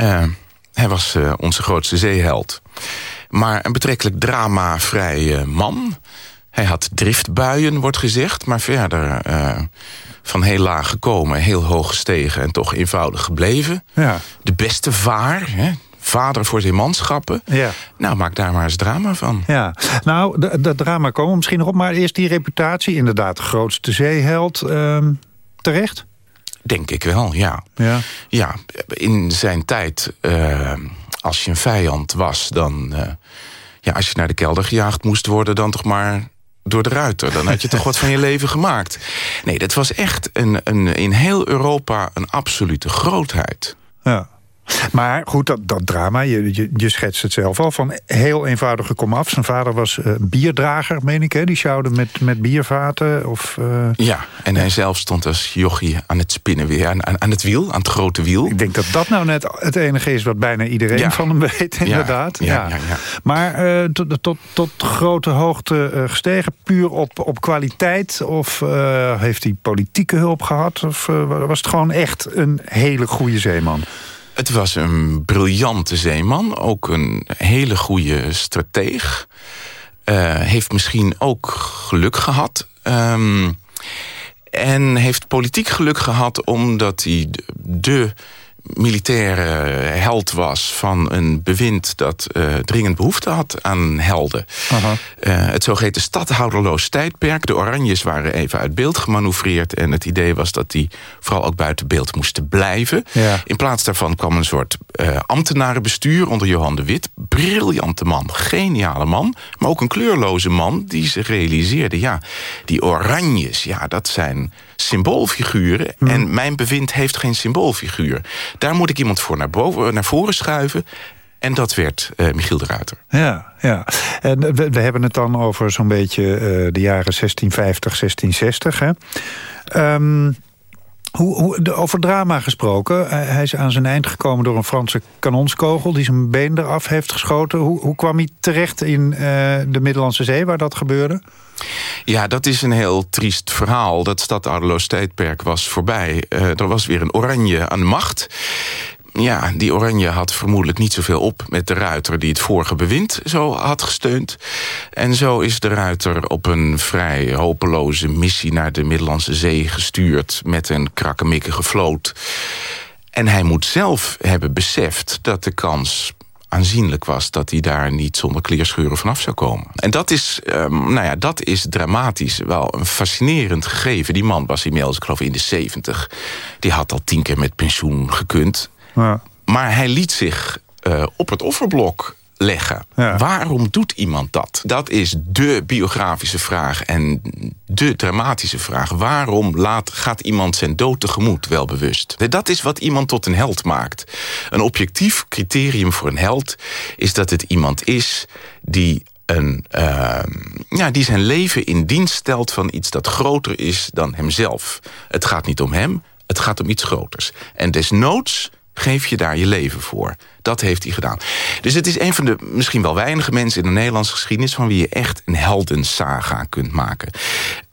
Uh, hij was uh, onze grootste zeeheld. Maar een betrekkelijk dramavrij man. Hij had driftbuien, wordt gezegd. Maar verder van heel laag gekomen, heel hoog gestegen... en toch eenvoudig gebleven. Ja. De beste vaar, hè? vader voor zijn manschappen. Ja. Nou, maak daar maar eens drama van. Ja, nou, dat drama komen misschien nog op. Maar eerst die reputatie, inderdaad, de grootste zeeheld. Uh, terecht? Denk ik wel, ja. Ja, ja in zijn tijd, uh, als je een vijand was... dan, uh, ja, als je naar de kelder gejaagd moest worden... dan toch maar door de ruiter. Dan had je toch wat van je leven gemaakt. Nee, dat was echt een, een, in heel Europa een absolute grootheid. Ja. Maar goed, dat, dat drama, je, je, je, schetst het zelf al, van heel eenvoudige komaf. Zijn vader was uh, bierdrager, meen ik, hè? Die sjouwde met, met biervaten. Of, uh... Ja, en hij zelf stond als jochie aan het spinnen weer, aan, aan het wiel, aan het grote wiel. Ik denk dat dat nou net het enige is wat bijna iedereen ja. van hem weet, inderdaad. Ja, ja, ja. ja Maar uh, tot, tot, tot grote hoogte gestegen, puur op, op kwaliteit? Of heeft hij politieke hulp gehad? Of was het gewoon echt een hele goede zeeman? Het was een briljante zeeman, ook een hele goede strateeg. Uh, heeft misschien ook geluk gehad. Um, en heeft politiek geluk gehad omdat hij de militaire held was van een bewind dat uh, dringend behoefte had aan helden. Uh, het zogeheten stadhouderloos tijdperk. De Oranjes waren even uit beeld gemanoeuvreerd en het idee was dat die vooral ook buiten beeld moesten blijven. Ja. In plaats daarvan kwam een soort ambtenarenbestuur onder Johan de Wit. Briljante man, geniale man, maar ook een kleurloze man die zich realiseerde, ja, die Oranjes, ja, dat zijn symboolfiguren. Hmm. En mijn bewind heeft geen symboolfiguur. Daar moet ik iemand voor naar, boven, naar voren schuiven. En dat werd uh, Michiel de Ruiter. Ja, ja. En we, we hebben het dan over zo'n beetje de jaren 1650, 1660. Hè? Um, hoe, over drama gesproken. Hij is aan zijn eind gekomen door een Franse kanonskogel... die zijn been eraf heeft geschoten. Hoe, hoe kwam hij terecht in de Middellandse Zee waar dat gebeurde? Ja, dat is een heel triest verhaal. Dat stadouderloos tijdperk was voorbij. Uh, er was weer een oranje aan de macht. Ja, die oranje had vermoedelijk niet zoveel op met de ruiter... die het vorige bewind zo had gesteund. En zo is de ruiter op een vrij hopeloze missie... naar de Middellandse Zee gestuurd met een krakkemikkige vloot. En hij moet zelf hebben beseft dat de kans aanzienlijk was... dat hij daar niet zonder kleerscheuren vanaf zou komen. En dat is, um, nou ja, dat is dramatisch. Wel een fascinerend gegeven. Die man was inmiddels, ik geloof in de 70. Die had al tien keer met pensioen gekund. Ja. Maar hij liet zich uh, op het offerblok leggen. Ja. Waarom doet iemand dat? Dat is de biografische vraag en de dramatische vraag. Waarom laat, gaat iemand zijn dood tegemoet, wel bewust? Dat is wat iemand tot een held maakt. Een objectief criterium voor een held is dat het iemand is die een, uh, ja, die zijn leven in dienst stelt van iets dat groter is dan hemzelf. Het gaat niet om hem, het gaat om iets groters. En desnoods geef je daar je leven voor. Dat heeft hij gedaan. Dus het is een van de misschien wel weinige mensen in de Nederlandse geschiedenis... van wie je echt een heldensaga kunt maken.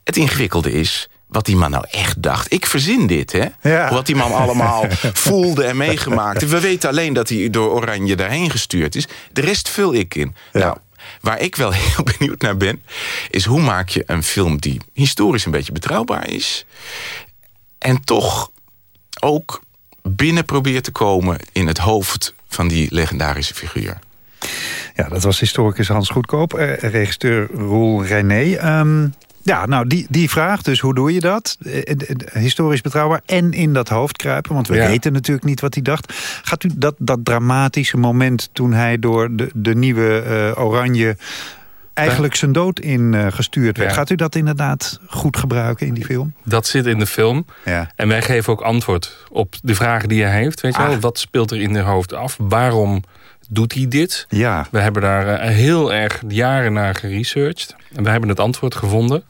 Het ingewikkelde is wat die man nou echt dacht. Ik verzin dit, hè? Ja. Wat die man allemaal voelde en meegemaakt. We weten alleen dat hij door Oranje daarheen gestuurd is. De rest vul ik in. Ja. Nou, waar ik wel <laughs> heel benieuwd naar ben... is hoe maak je een film die historisch een beetje betrouwbaar is... en toch ook binnen probeert te komen in het hoofd van die legendarische figuur. Ja, dat was historicus Hans Goedkoop, eh, regisseur Roel René. Um, ja, nou, die, die vraag, dus hoe doe je dat? Eh, historisch betrouwbaar en in dat hoofd kruipen, want we Ja. weten natuurlijk niet wat hij dacht. Gaat u dat, dat dramatische moment toen hij door de, de nieuwe eh, oranje eigenlijk zijn dood in eh, gestuurd werd. Ja. Gaat u dat inderdaad goed gebruiken in die film? Dat zit in de film. Ja. En wij geven ook antwoord op de vragen die hij heeft. Weet je Ah. wel? Wat speelt er in zijn hoofd af? Waarom doet hij dit? Ja. We hebben daar eh, heel erg jaren naar geresearched. En we hebben het antwoord gevonden.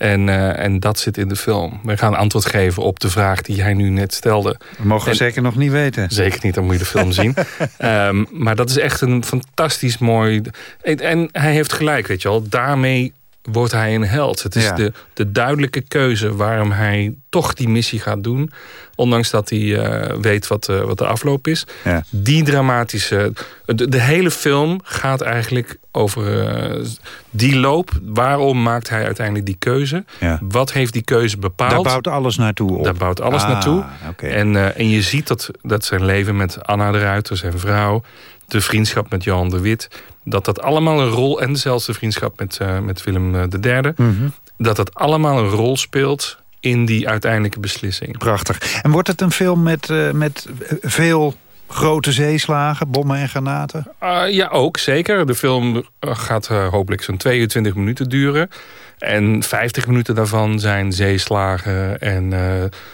En, eh, en dat zit in de film. We gaan antwoord geven op de vraag die hij nu net stelde. We mogen we En- zeker nog niet weten. Zeker niet, dan moet je de film zien. <laughs> Ehm, maar dat is echt een fantastisch mooi... En, en hij heeft gelijk, weet je wel. Daarmee wordt hij een held. Het is Ja. de, de duidelijke keuze waarom hij toch die missie gaat doen. Ondanks dat hij eh, weet wat, eh, wat de afloop is. Ja. Die dramatische... De, de hele film gaat eigenlijk over eh, die loop. Waarom maakt hij uiteindelijk die keuze? Ja. Wat heeft die keuze bepaald? Daar bouwt alles naartoe op. Daar bouwt alles Ah, naartoe. En, en je ziet dat, dat zijn leven met Anna de Ruiter, zijn vrouw... de vriendschap met Johan de Wit... dat dat allemaal een rol... en zelfs de vriendschap met, eh, met Willem eh, de derde... Mhm. dat dat allemaal een rol speelt in die uiteindelijke beslissing. Prachtig. En wordt het een film met, eh, met veel grote zeeslagen, bommen en granaten? Ah, ja, ook, zeker. De film gaat hopelijk zo'n 22 minuten duren. En 50 minuten daarvan zijn zeeslagen en eh,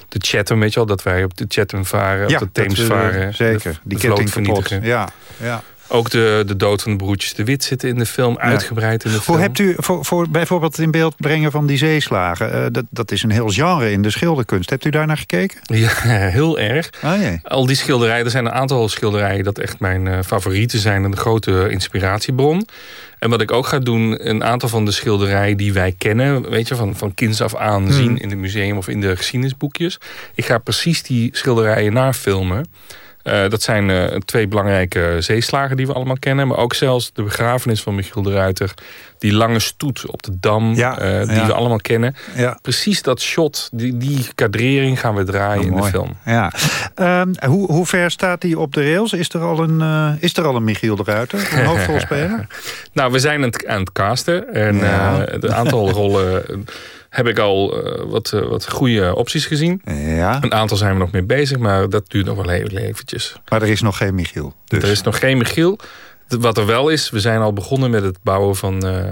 de Chatham, weet je wel... dat wij op de Chatham varen, op de Theems eh, varen. Zeker, de- die ketting vernietigen. Ja, ja. Ook de, de dood van de broertjes de Wit zitten in de film, uitgebreid in de film. Hoe hebt u voor, voor bijvoorbeeld in beeld brengen van die zeeslagen? eh, dat, dat is een heel genre in de schilderkunst. Hebt u daar naar gekeken? <laughs> Ja, heel erg. Jee. Al die schilderijen, er zijn een aantal schilderijen... dat echt mijn eh, favorieten zijn en een grote inspiratiebron. En wat ik ook ga doen, een aantal van de schilderijen die wij kennen... weet je, van, van kinds af aan Hmm. zien in het museum of in de geschiedenisboekjes. Ik ga precies die schilderijen nafilmen. Eh, dat zijn eh, twee belangrijke zeeslagen die we allemaal kennen. Maar ook zelfs de begrafenis van Michiel de Ruiter. Die lange stoet op de Dam, Ja, eh, die ja. we allemaal kennen. Ja. Precies dat shot, die, die kadrering gaan we draaien in de Oh, film. Ja. Ehm, hoe, hoe ver staat hij op de rails? Is er al een, is er al een Michiel de Ruiter, een <laughs> hoofdrolspeler? Nou, we zijn aan het, aan het casten. En het aantal rollen heb ik al eh, wat, eh, wat goede opties gezien. Ja. Een aantal zijn we nog mee bezig, maar dat duurt nog wel heel eventjes. Maar er is nog geen Michiel. Dus. Er is nog geen Michiel. Wat er wel is, we zijn al begonnen met het bouwen van eh,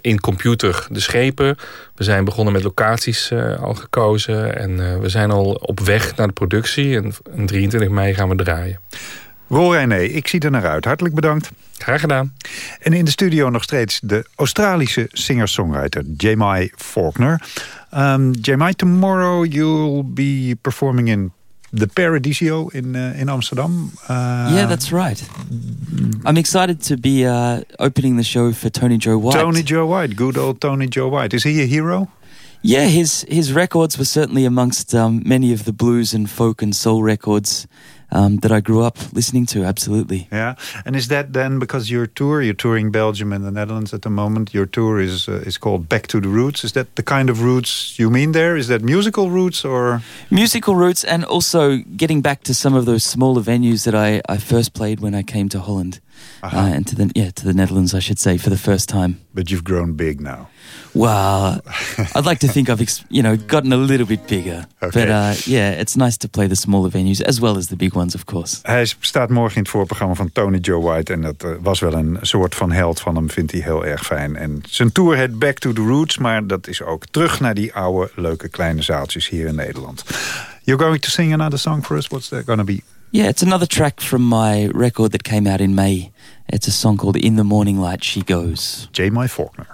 in computer de schepen. We zijn begonnen met locaties al gekozen. En we zijn al op weg naar de productie. En, en 23 mei gaan we draaien. Roel René, ik zie er naar uit. Hartelijk bedankt. Graag gedaan. En in de studio nog steeds de Australische singer-songwriter Jamai Faulkner. Um, Jamai, tomorrow you'll be performing in the Paradiso in, uh, in Amsterdam. Uh, yeah, that's right. I'm excited to be uh, opening the show for Tony Joe White. Tony Joe White, good old Tony Joe White. Is he a hero? Yeah, his his records were certainly amongst um, many of the blues and folk and soul records um, that I grew up listening to. Absolutely. Yeah, and is that then because your tour, you're touring Belgium and the Netherlands at the moment, your tour is uh, is called Back to the Roots. Is that the kind of roots you mean there? Is that musical roots or? Musical roots, and also getting back to some of those smaller venues that I, I first played when I came to Holland, uh, and to the yeah to the Netherlands, I should say, for the first time. But you've grown big now. Well, <laughs> I'd like to think I've ex- you know gotten a little bit bigger, Okay. but uh, yeah, it's nice to play the smaller venues as well as the big ones, of course. Hij staat morgen in het voorprogramma van Tony Joe White. En dat eh, was wel een soort van held van hem, vindt hij heel erg fijn. En zijn tour heet Back to the Roots. Maar dat is ook terug naar die oude, leuke kleine zaaltjes hier in Nederland. You're going to sing another song for us? What's that gonna be? Yeah, it's another track from my record that came out in May. It's a song called "In the Morning Light She Goes." J. My Faulkner.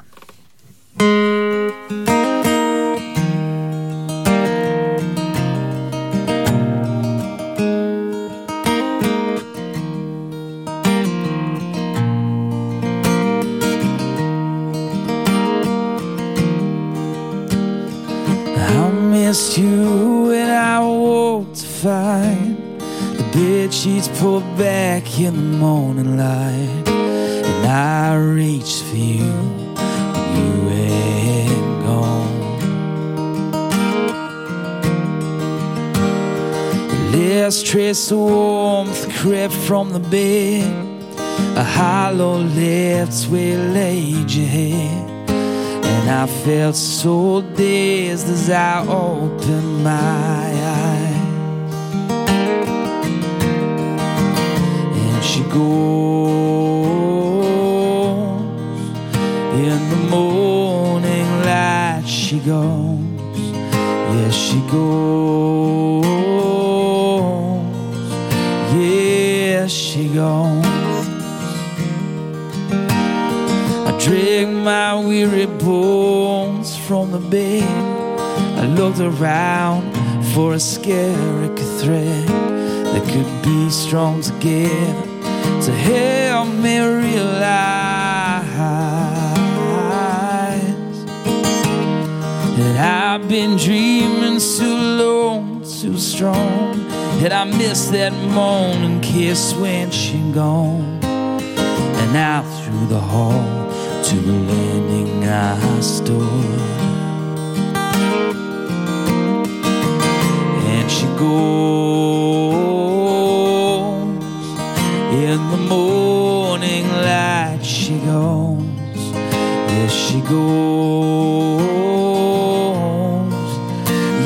Bed sheets pulled back in the morning light, and I reached for you when you had gone. Last trace of warmth crept from the bed. A hollow left where laid your head. And I felt so dazed as I opened my eyes. goes. In the morning light, she goes. Yes, she goes. Yes, she goes. I drag my weary bones from the bed. I looked around for a scary thread that could be strong together to help me realize that I've been dreaming too long, too strong, that I missed that morning kiss when she gone, and out through the hall to the landing I stood. And she goes goes,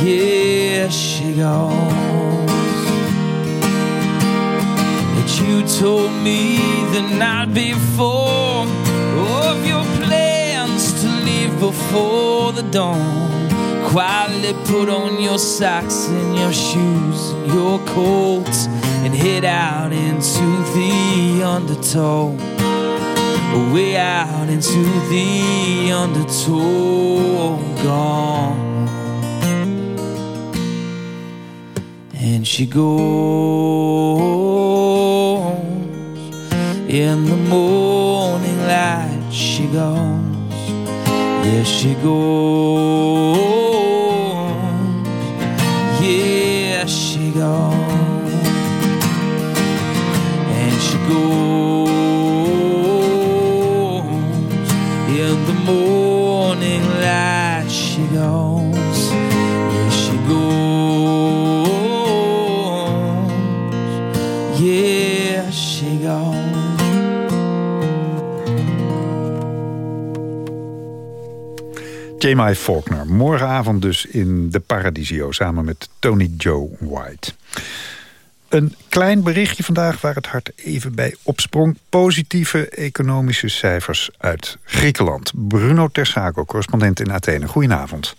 yes, she goes. That you told me the night before of your plans to leave before the dawn. Quietly put on your socks and your shoes and your coats and head out into the undertow. Way out into the undertow. Gone. And she goes in the morning light. She goes, yes, she goes, Jamie Faulkner. Morgenavond dus in de Paradiso samen met Tony Joe White. Een klein berichtje vandaag waar het hart even bij opsprong. Positieve economische cijfers uit Griekenland. Bruno Tersago, correspondent in Athene. Goedenavond.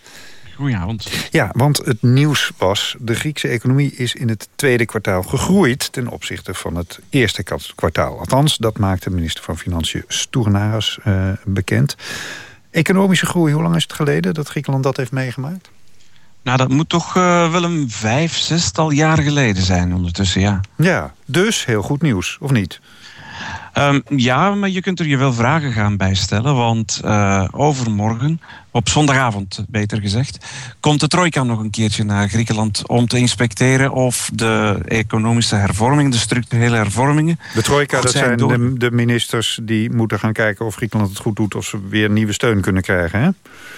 Goedenavond. Ja, want het nieuws was... de Griekse economie is in het tweede kwartaal gegroeid... ten opzichte van het eerste kwartaal. Althans, dat maakte minister van Financiën Stournaras uh, bekend. Economische groei, hoe lang is het geleden dat Griekenland dat heeft meegemaakt? Nou, dat moet toch uh, wel een vijf, zestal jaar geleden zijn ondertussen, ja. Ja, dus heel goed nieuws, of niet? Um, ja, maar je kunt er je wel vragen gaan bij stellen. Want uh, overmorgen, op zondagavond beter gezegd... komt de trojka nog een keertje naar Griekenland... om te inspecteren of de economische hervormingen... de structurele hervormingen... De trojka, dat zijn, door... de, de, ministers die moeten gaan kijken... of Griekenland het goed doet, of ze weer nieuwe steun kunnen krijgen, hè?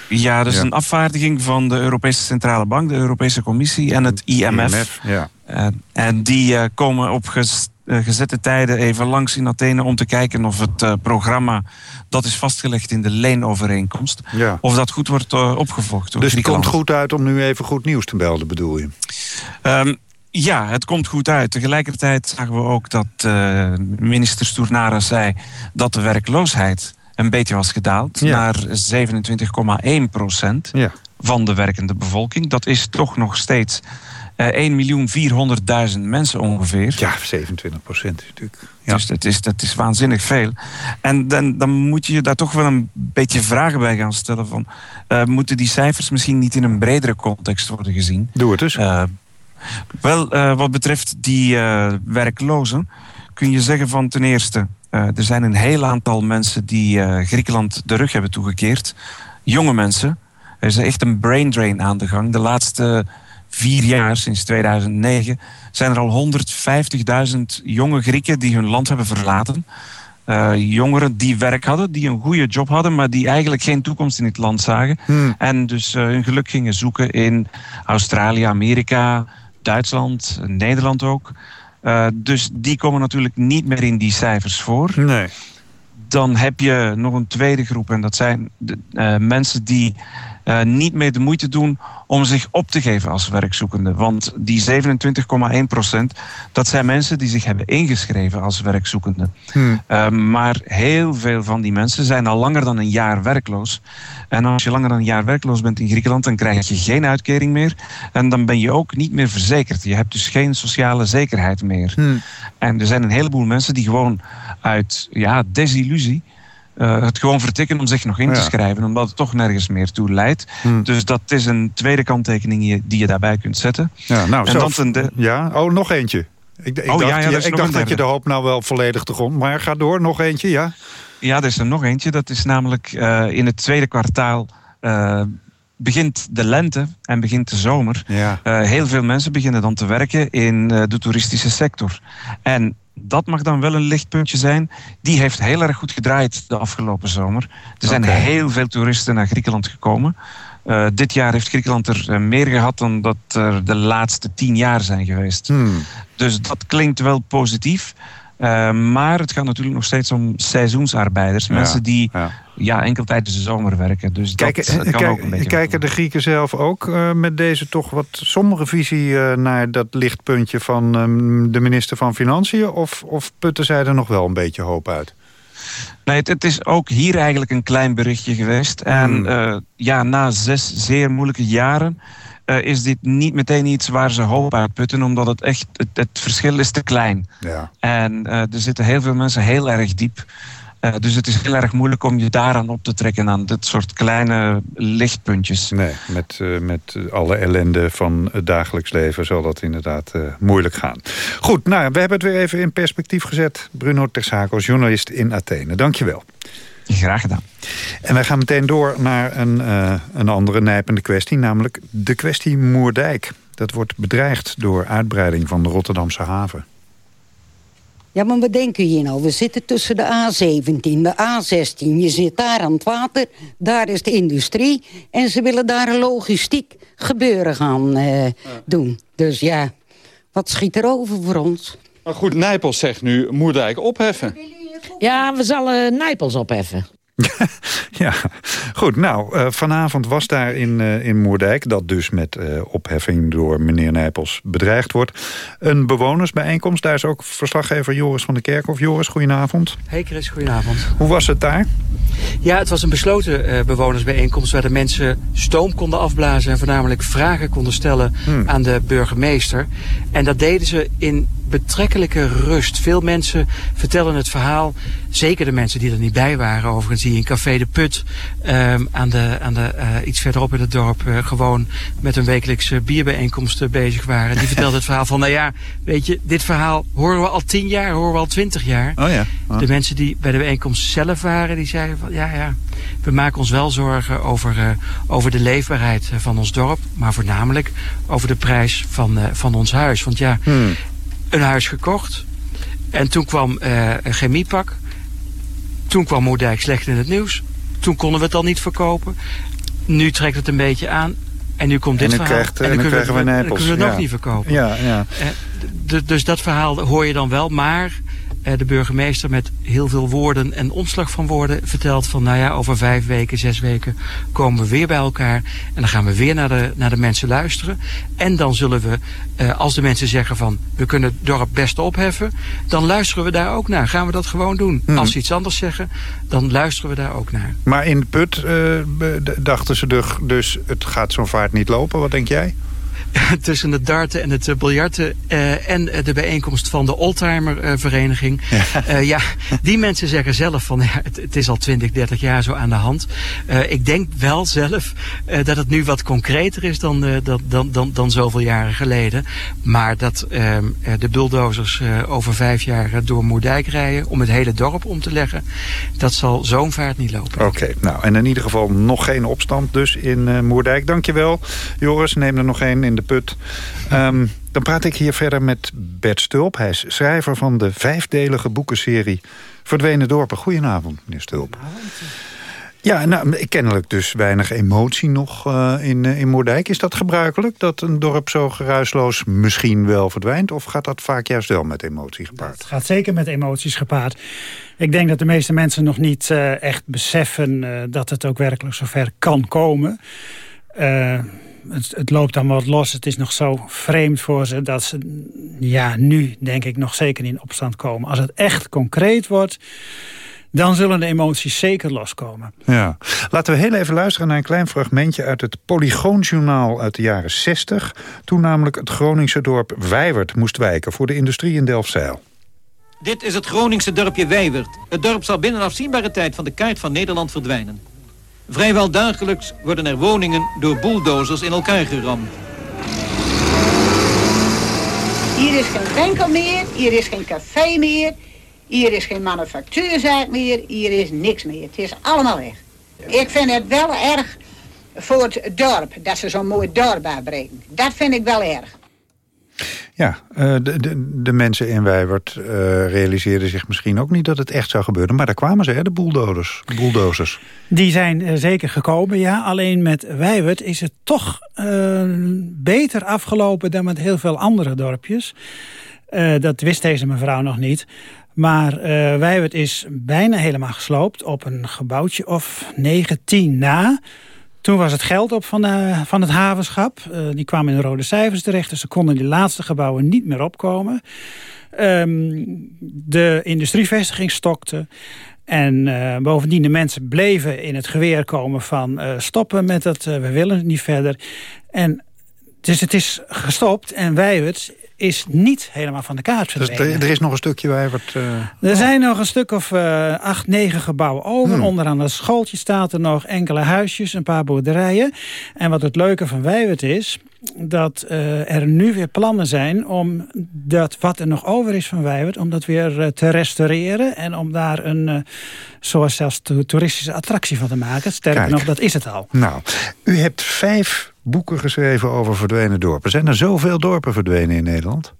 Ja, dat is ja. een afvaardiging van de Europese Centrale Bank... de Europese Commissie en het IMF. IMF ja. Uh, en die uh, komen op gest gezette tijden even langs in Athene om te kijken of het programma dat is vastgelegd in de leenovereenkomst, ja. of dat goed wordt opgevolgd. Dus het komt goed uit om nu even goed nieuws te melden, bedoel je? Um, ja, het komt goed uit. Tegelijkertijd zagen we ook dat uh, minister Stournara zei dat de werkloosheid een beetje was gedaald ja. naar 27,1 procent ja. van de werkende bevolking. Dat is toch nog steeds uh, 1.400.000 mensen ongeveer. Ja, 27 procent natuurlijk. Ja. Dus dat is, dat is waanzinnig veel. En dan, dan moet je je daar toch wel een beetje vragen bij gaan stellen. Van, uh, moeten die cijfers misschien niet in een bredere context worden gezien? Doe het dus. Uh, wel, wat betreft die werklozen kun je zeggen van ten eerste... er zijn een heel aantal mensen die Griekenland de rug hebben toegekeerd. Jonge mensen. Er is echt een brain drain aan de gang. De laatste vier jaar, sinds 2009, zijn er al 150.000 jonge Grieken die hun land hebben verlaten. Uh, jongeren die werk hadden, die een goede job hadden, maar die eigenlijk geen toekomst in het land zagen. Hmm. En dus uh, hun geluk gingen zoeken in Australië, Amerika, Duitsland, Nederland ook. Uh, dus die komen natuurlijk niet meer in die cijfers voor. Nee. Dan heb je nog een tweede groep en dat zijn de, mensen die uh, niet meer de moeite doen om zich op te geven als werkzoekende. Want die 27,1 procent, dat zijn mensen die zich hebben ingeschreven als werkzoekende. Hmm. Uh, maar heel veel van die mensen zijn al langer dan een jaar werkloos. En als je langer dan een jaar werkloos bent in Griekenland, dan krijg je geen uitkering meer. En dan ben je ook niet meer verzekerd. Je hebt dus geen sociale zekerheid meer. Hmm. En er zijn een heleboel mensen die gewoon uit ja, desillusie eh, het gewoon vertikken om zich nog in te Ja. schrijven, omdat het toch nergens meer toe leidt. Hmm. Dus dat is een tweede kanttekening die je- daarbij kunt zetten. Ja, nou, en zo- dan de- ja, oh, nog eentje. Ik, ik Oh, dacht, ja, ik dacht dat je de hoop nou wel volledig te grond... Maar ga door, nog eentje, ja. Ja, er is er nog eentje. Dat is namelijk eh, in het tweede kwartaal eh, begint de lente en begint de zomer. Ja. Heel veel mensen beginnen dan te werken in de toeristische sector. En dat mag dan wel een lichtpuntje zijn. Die heeft heel erg goed gedraaid de afgelopen zomer. Er zijn heel veel toeristen naar Griekenland gekomen. Eh, dit jaar heeft Griekenland er eh, meer gehad dan dat er de laatste tien jaar zijn geweest. Hmm. Dus dat klinkt wel positief. Eh, maar het gaat natuurlijk nog steeds om seizoensarbeiders. Ja, Mensen die ja. Enkel tijdens de zomer werken. Dus Kijken, dat kan kijk- ook een beetje... kijken de Grieken zelf ook eh, met deze toch wat sombere visie... eh, naar dat lichtpuntje van ehm, de minister van Financiën? Of, of putten zij er nog wel een beetje hoop uit? Nee, het, het is ook hier eigenlijk een klein berichtje geweest. En Hmm. eh, ja, na zes zeer moeilijke jaren... is dit niet meteen iets waar ze hoop uit putten... omdat het echt het, het verschil is te klein. Ja. En er zitten heel veel mensen heel erg diep. Eh, dus het is heel erg moeilijk om je daaraan op te trekken... aan dit soort kleine lichtpuntjes. Nee, met, eh, met alle ellende van het dagelijks leven zal dat inderdaad eh, moeilijk gaan. Goed, nou, we hebben het weer even in perspectief gezet. Bruno Texakos, journalist in Athene. Dankjewel. Graag gedaan. En wij gaan meteen door naar een, een andere nijpende kwestie, namelijk de kwestie Moerdijk. Dat wordt bedreigd door uitbreiding van de Rotterdamse haven. Ja, maar wat denken je nou? We zitten tussen de A17, de A16. Je zit daar aan het water, daar is de industrie. En ze willen daar een logistiek gebeuren gaan eh, doen. Dus ja, wat schiet er over voor ons? Maar goed, Nijpels zegt nu Moerdijk opheffen. Ja, we zullen Nijpels opheffen. <laughs> Ja, goed. Nou, eh, vanavond was daar in, eh, in Moerdijk... dat dus met eh, opheffing door meneer Nijpels bedreigd wordt... een bewonersbijeenkomst. Daar is ook verslaggever Joris van der Kerkhof. Joris, goedenavond. Hey Chris, goedenavond. Hoe was het daar? Ja, het was een besloten bewonersbijeenkomst... waar de mensen stoom konden afblazen... en voornamelijk vragen konden stellen Hmm. aan de burgemeester. En dat deden ze in betrekkelijke rust. Veel mensen vertellen het verhaal... zeker de mensen die er niet bij waren... overigens die in Café de Put... aan de, aan de, eh, iets verderop in het dorp... eh, gewoon met een wekelijkse bierbijeenkomst eh, bezig waren. Die vertelden het verhaal van... nou ja, weet je, dit verhaal horen we al tien jaar... horen we al twintig jaar. Oh ja. Ah. De mensen die bij de bijeenkomst zelf waren, die zeiden van ja, ja, we maken ons wel zorgen over, over de leefbaarheid van ons dorp, maar voornamelijk over de prijs van, van ons huis. Want ja, Hmm. een huis gekocht en toen kwam eh, een chemiepak, toen kwam Moerdijk slecht in het nieuws, toen konden we het al niet verkopen, nu trekt het een beetje aan. En nu komt dit En verhaal. krijgt, eh, en dan kunnen krijgen we dan kunnen we het nog niet verkopen. Ja, ja. Eh, dus dat verhaal hoor je dan wel. Maar de burgemeester met heel veel woorden en omslag van woorden vertelt van... nou ja, over vijf weken, zes weken komen we weer bij elkaar. En dan gaan we weer naar de, naar de mensen luisteren. En dan zullen we, eh, als de mensen zeggen van... we kunnen het dorp best opheffen, dan luisteren we daar ook naar. Gaan we dat gewoon doen. Hmm. Als ze iets anders zeggen, dan luisteren we daar ook naar. Maar in de put eh, dachten ze dus, dus het gaat zo'n vaart niet lopen. Wat denk jij? <laughs> tussen het darten en het eh, biljarten eh, en eh, de bijeenkomst van de Oldtimer vereniging. Ja. ja, die mensen zeggen zelf van ja, het, het is al 20, 30 jaar zo aan de hand. Ik denk wel zelf dat het nu wat concreter is dan, dan, dan, dan, dan zoveel jaren geleden. Maar dat ehm, eh, de bulldozers over vijf jaar door Moerdijk rijden om het hele dorp om te leggen, dat zal zo'n vaart niet lopen. Oké, nou en in ieder geval nog geen opstand dus in Moerdijk. Dankjewel Joris, neem er nog één in de Ehm, dan praat ik hier verder met Bert Stulp. Hij is schrijver van de vijfdelige boekenserie Verdwenen Dorpen. Goedenavond, meneer Stulp. Ja, nou, kennelijk dus weinig emotie nog eh, in, eh, in Moerdijk. Is dat gebruikelijk, dat een dorp zo geruisloos misschien wel verdwijnt? Of gaat dat vaak juist wel met emotie gepaard? Het gaat zeker met emoties gepaard. Ik denk dat de meeste mensen nog niet eh, echt beseffen dat het ook werkelijk zover kan komen. Het, het loopt dan wat los. Het is nog zo vreemd voor ze dat ze ja, nu denk ik nog zeker niet in opstand komen. Als het echt concreet wordt, dan zullen de emoties zeker loskomen. Ja. Laten we heel even luisteren naar een klein fragmentje uit het Polygoonjournaal uit de jaren 60. Toen namelijk het Groningse dorp Wijwert moest wijken voor de industrie in Delfzijl. Dit is het Groningse dorpje Wijwert. Het dorp zal binnen afzienbare tijd van de kaart van Nederland verdwijnen. Vrijwel dagelijks worden er woningen door bulldozers in elkaar geramd. Hier is geen winkel meer, hier is geen café meer, hier is geen manufactuurzaak meer, hier is niks meer. Het is allemaal weg. Ik vind het wel erg voor het dorp, dat ze zo'n mooi dorp aanbrengen. Dat vind ik wel erg. Ja, uh, de, de, de, mensen in Wijwert uh, realiseerden zich misschien ook niet dat het echt zou gebeuren. Maar daar kwamen ze, hè, de bulldozers. Die zijn uh, zeker gekomen, ja. Alleen met Wijwert is het toch beter afgelopen dan met heel veel andere dorpjes. dat wist deze mevrouw nog niet. Maar Wijwert is bijna helemaal gesloopt op een gebouwtje of 19 na... Toen was het geld op van, de, van het havenschap. Uh, die kwamen in de rode cijfers terecht. Dus ze konden die laatste gebouwen niet meer opkomen. Um, de industrievestiging stokte. En uh, bovendien de mensen bleven in het geweer komen van stoppen met het, we willen het niet verder. En dus het is gestopt en Wijwert is niet helemaal van de kaart dus verdwenen. Dus er is nog een stukje Wijwert... Uh... Er zijn nog een stuk of uh, acht, negen gebouwen over. Hmm. Onderaan het schooltje staat er nog enkele huisjes, een paar boerderijen. En wat het leuke van Wijwert is dat uh, er nu weer plannen zijn om dat wat er nog over is van Wijwert... om dat weer uh, te restaureren en om daar een, uh, zoals zelfs toeristische attractie van te maken. Sterker Kijk. nog, dat is het al. Nou, u hebt vijf boeken geschreven over verdwenen dorpen. Zijn er zoveel dorpen verdwenen in Nederland?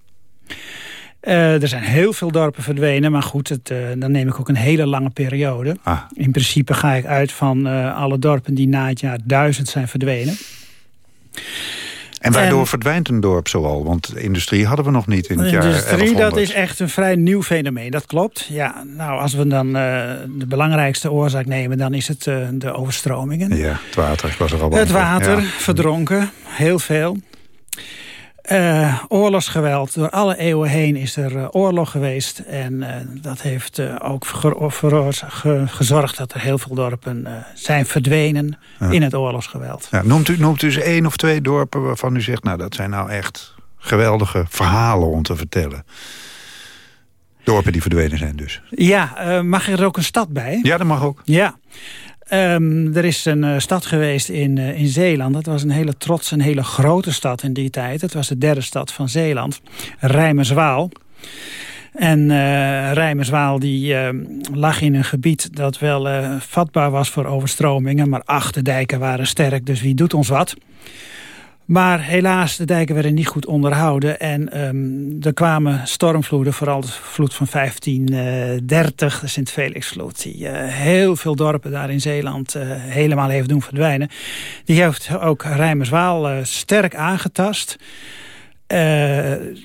Uh, er zijn heel veel dorpen verdwenen, maar goed, het, uh, dan neem ik ook een hele lange periode. Ah. In principe ga ik uit van uh, alle dorpen die na het jaar duizend zijn verdwenen. En waardoor en, verdwijnt een dorp zoal? Want industrie hadden we nog niet in het jaar industrie, dat is echt een vrij nieuw fenomeen, dat klopt. Ja, nou, als we dan de belangrijkste oorzaak nemen, dan is het de overstromingen. Ja, het water, ik was er al Het water, ja. verdronken, heel veel. Uh, oorlogsgeweld. Door alle eeuwen heen is er uh, oorlog geweest. En uh, dat heeft ook ge gezorgd dat er heel veel dorpen zijn verdwenen ja. in het oorlogsgeweld. Ja, noemt, u, noemt u eens één of twee dorpen waarvan u zegt... nou, dat zijn nou echt geweldige verhalen om te vertellen. Dorpen die verdwenen zijn dus. Ja, mag er ook een stad bij? Ja, dat mag ook. Ja. Um, er is een uh, stad geweest in, uh, in Zeeland. Dat was een hele trots, een hele grote stad in die tijd. Het was de derde stad van Zeeland. Rijmerswaal. En uh, Rijmerswaal die lag in een gebied dat wel vatbaar was voor overstromingen. Maar achterdijken waren sterk, dus wie doet ons wat? Maar helaas, de dijken werden niet goed onderhouden. En um, er kwamen stormvloeden, vooral de vloed van 1530, de Sint-Felixvloed... die uh, heel veel dorpen daar in Zeeland uh, helemaal heeft doen verdwijnen. Die heeft ook Rijmerswaal uh, sterk aangetast... Uh,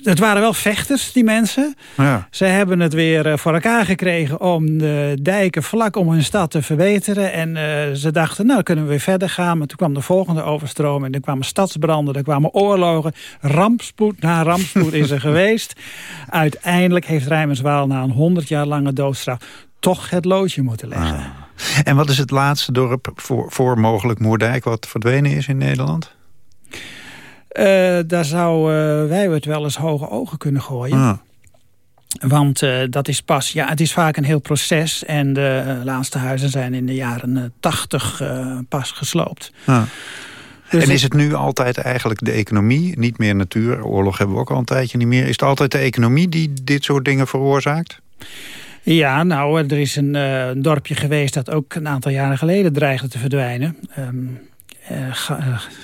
het waren wel vechters, die mensen. Ja. Ze hebben het weer uh, voor elkaar gekregen om de dijken vlak om hun stad te verbeteren. En uh, ze dachten, nou kunnen we weer verder gaan. Maar toen kwam de volgende overstroming. Er kwamen stadsbranden, er kwamen oorlogen. Rampspoed na rampspoed is er <laughs> geweest. Uiteindelijk heeft Rijmerswaal na een honderd jaar lange doodstraf toch het loodje moeten leggen. Ah. En wat is het laatste dorp voor, voor mogelijk Moerdijk wat verdwenen is in Nederland? Uh, daar zou uh, Wijwert wel eens hoge ogen kunnen gooien. Ah. Want uh, dat is pas, ja, het is vaak een heel proces. En de laatste huizen zijn in de jaren tachtig pas gesloopt. Ah. Dus en is het nu altijd eigenlijk de economie, niet meer natuur? Oorlog hebben we ook al een tijdje niet meer. Is het altijd de economie die dit soort dingen veroorzaakt? Ja, nou, er is een, een dorpje geweest dat ook een aantal jaren geleden dreigde te verdwijnen. Um, uh,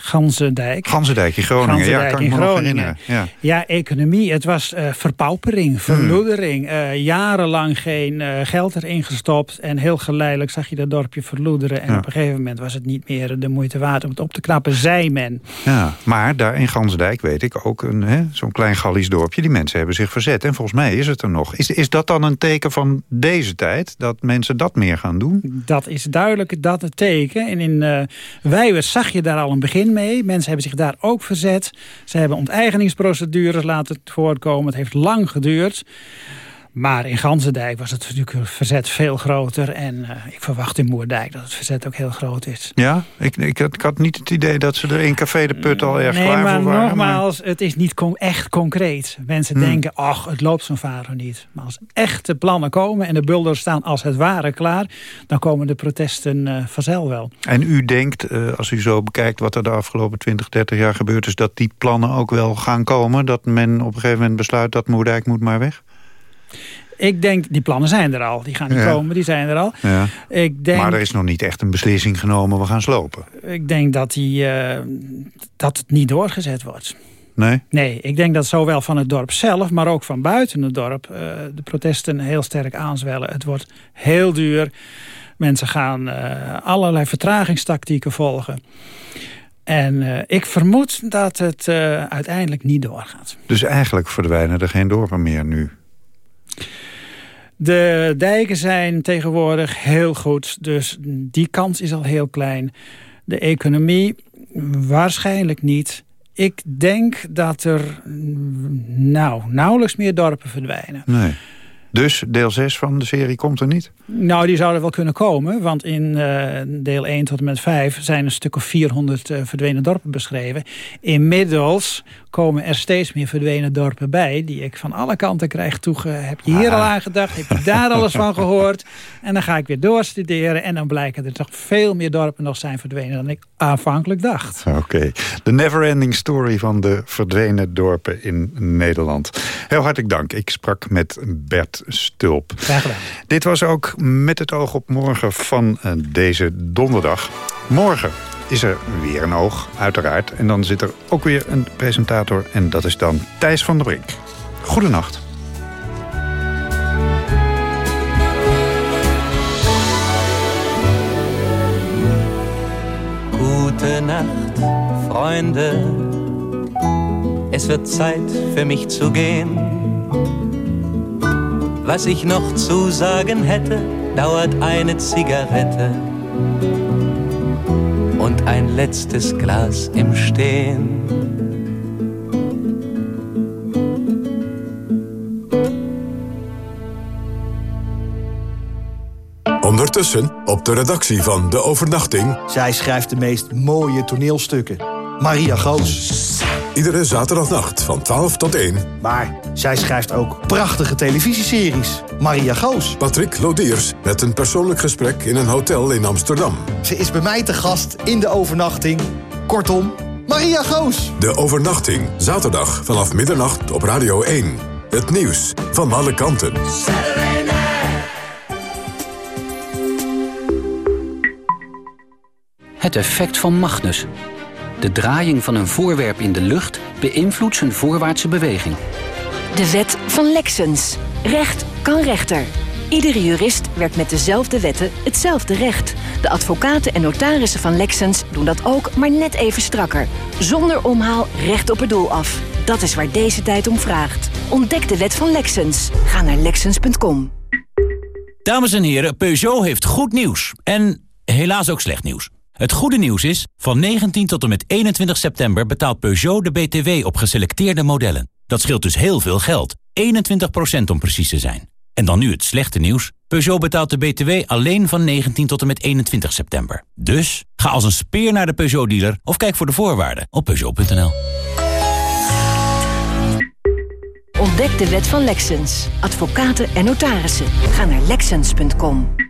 Ganzendijk. Ganzendijk in Groningen, Ganzendijk ja, kan ik me nog herinneren. Ja. ja, economie. Het was uh, verpaupering, verloedering. Hmm. Uh, jarenlang geen geld erin gestopt. En heel geleidelijk zag je dat dorpje verloederen. En Ja. op een gegeven moment was het niet meer de moeite waard om het op te knappen, zei men. Ja, maar daar in Ganzendijk weet ik ook zo'n klein Gallisch dorpje. Die mensen hebben zich verzet. En volgens mij is het er nog. Is, is dat dan een teken van deze tijd? Dat mensen dat meer gaan doen? Dat is duidelijk dat het teken. En in uh, Wijwers zag je daar al een begin mee. Mensen hebben zich daar ook verzet. Ze hebben onteigeningsprocedures laten voortkomen. Het heeft lang geduurd. Maar in Ganzendijk was het natuurlijk het verzet veel groter. En uh, ik verwacht in Moerdijk dat het verzet ook heel groot is. Ja? Ik, ik, had, ik had niet het idee dat ze er in Café de Put al erg nee, klaar maar voor waren. nogmaals, het is niet con echt concreet. Mensen Hmm. denken, ach, het loopt zo'n varo niet. Maar als echte plannen komen en de bulders staan als het ware klaar... dan komen de protesten uh, vanzelf wel. En u denkt, uh, als u zo bekijkt wat er de afgelopen 20, 30 jaar gebeurd is... dat die plannen ook wel gaan komen? Dat men op een gegeven moment besluit dat Moerdijk moet maar weg? Ik denk, die plannen zijn er al. Die gaan niet Ja. komen, die zijn er al. Ja. Ik denk, Maar er is nog niet echt een beslissing genomen, we gaan slopen. ik denk dat, die, uh, dat het niet doorgezet wordt. Nee? Nee, ik denk dat zowel van het dorp zelf, maar ook van buiten het dorp... Uh, de protesten heel sterk aanzwellen. Het wordt heel duur. Mensen gaan uh, allerlei vertragingstactieken volgen. En uh, ik vermoed dat het uiteindelijk niet doorgaat. Dus eigenlijk verdwijnen er geen dorpen meer nu? De dijken zijn tegenwoordig heel goed, dus die kans is al heel klein. De economie waarschijnlijk niet. Ik denk dat er nou, nauwelijks meer dorpen verdwijnen. Nee. Dus deel 6 van de serie komt er niet? Nou, die zouden wel kunnen komen. Want in uh, deel 1 tot en met 5 zijn een stuk of 400 uh, verdwenen dorpen beschreven. Inmiddels komen er steeds meer verdwenen dorpen bij... die ik van alle kanten krijg toege. Heb je hier ah. al aan gedacht? Heb je daar alles van gehoord? En dan ga ik weer doorstuderen. En dan blijken er toch veel meer dorpen nog zijn verdwenen... dan ik aanvankelijk dacht. Oké. Okay. De never-ending story van de verdwenen dorpen in Nederland. Heel hartelijk dank. Ik sprak met Bert Stulp. Graag gedaan. Dit was ook met het oog op morgen van uh, deze donderdag. Morgen is er weer een oog, uiteraard. En dan zit er ook weer een presentator. En dat is dan Thijs van der Brink. Goedenacht. Gute Nacht, Freunde. Es wird Zeit für mich zu gehen. Was ich noch zu sagen hätte, dauert eine Zigarette und ein letztes Glas im Stehen. Ondertussen op de redactie van De Overnachting... Zij schrijft de meest mooie toneelstukken. Maria Goos. Iedere zaterdagnacht van 12 tot 1. Maar zij schrijft ook prachtige televisieseries. Maria Goos. Patrick Lodiers met een persoonlijk gesprek in een hotel in Amsterdam. Ze is bij mij te gast in de overnachting. Kortom, Maria Goos. De overnachting, zaterdag vanaf middernacht op Radio 1. Het nieuws van alle kanten. Het effect van Magnus. De draaiing van een voorwerp in de lucht beïnvloedt zijn voorwaartse beweging. De wet van Lexens. Recht kan rechter. Iedere jurist werkt met dezelfde wetten hetzelfde recht. De advocaten en notarissen van Lexens doen dat ook, maar net even strakker. Zonder omhaal recht op het doel af. Dat is waar deze tijd om vraagt. Ontdek de wet van Lexens. Ga naar Lexens.com. Dames en heren, Peugeot heeft goed nieuws. En helaas ook slecht nieuws. Het goede nieuws is, van 19 tot en met 21 september betaalt Peugeot de BTW op geselecteerde modellen. Dat scheelt dus heel veel geld, 21% om precies te zijn. En dan nu het slechte nieuws. Peugeot betaalt de BTW alleen van 19 tot en met 21 september. Dus ga als een speer naar de Peugeot-dealer of kijk voor de voorwaarden op Peugeot.nl. Ontdek de wet van Lexens. Advocaten en notarissen. Ga naar Lexens.com.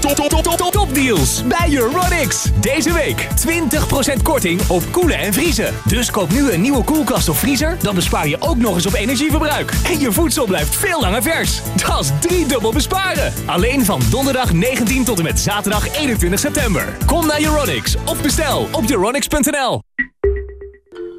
Top, top, top, top, top, topdeals bij Euronics. Deze week 20% korting op koelen en vriezen. Dus koop nu een nieuwe koelkast of vriezer, dan bespaar je ook nog eens op energieverbruik. En je voedsel blijft veel langer vers. Dat is driedubbel besparen. Alleen van donderdag 19 tot en met zaterdag 21 september. Kom naar Euronics of bestel op euronics.nl.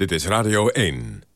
Dit is Radio 1.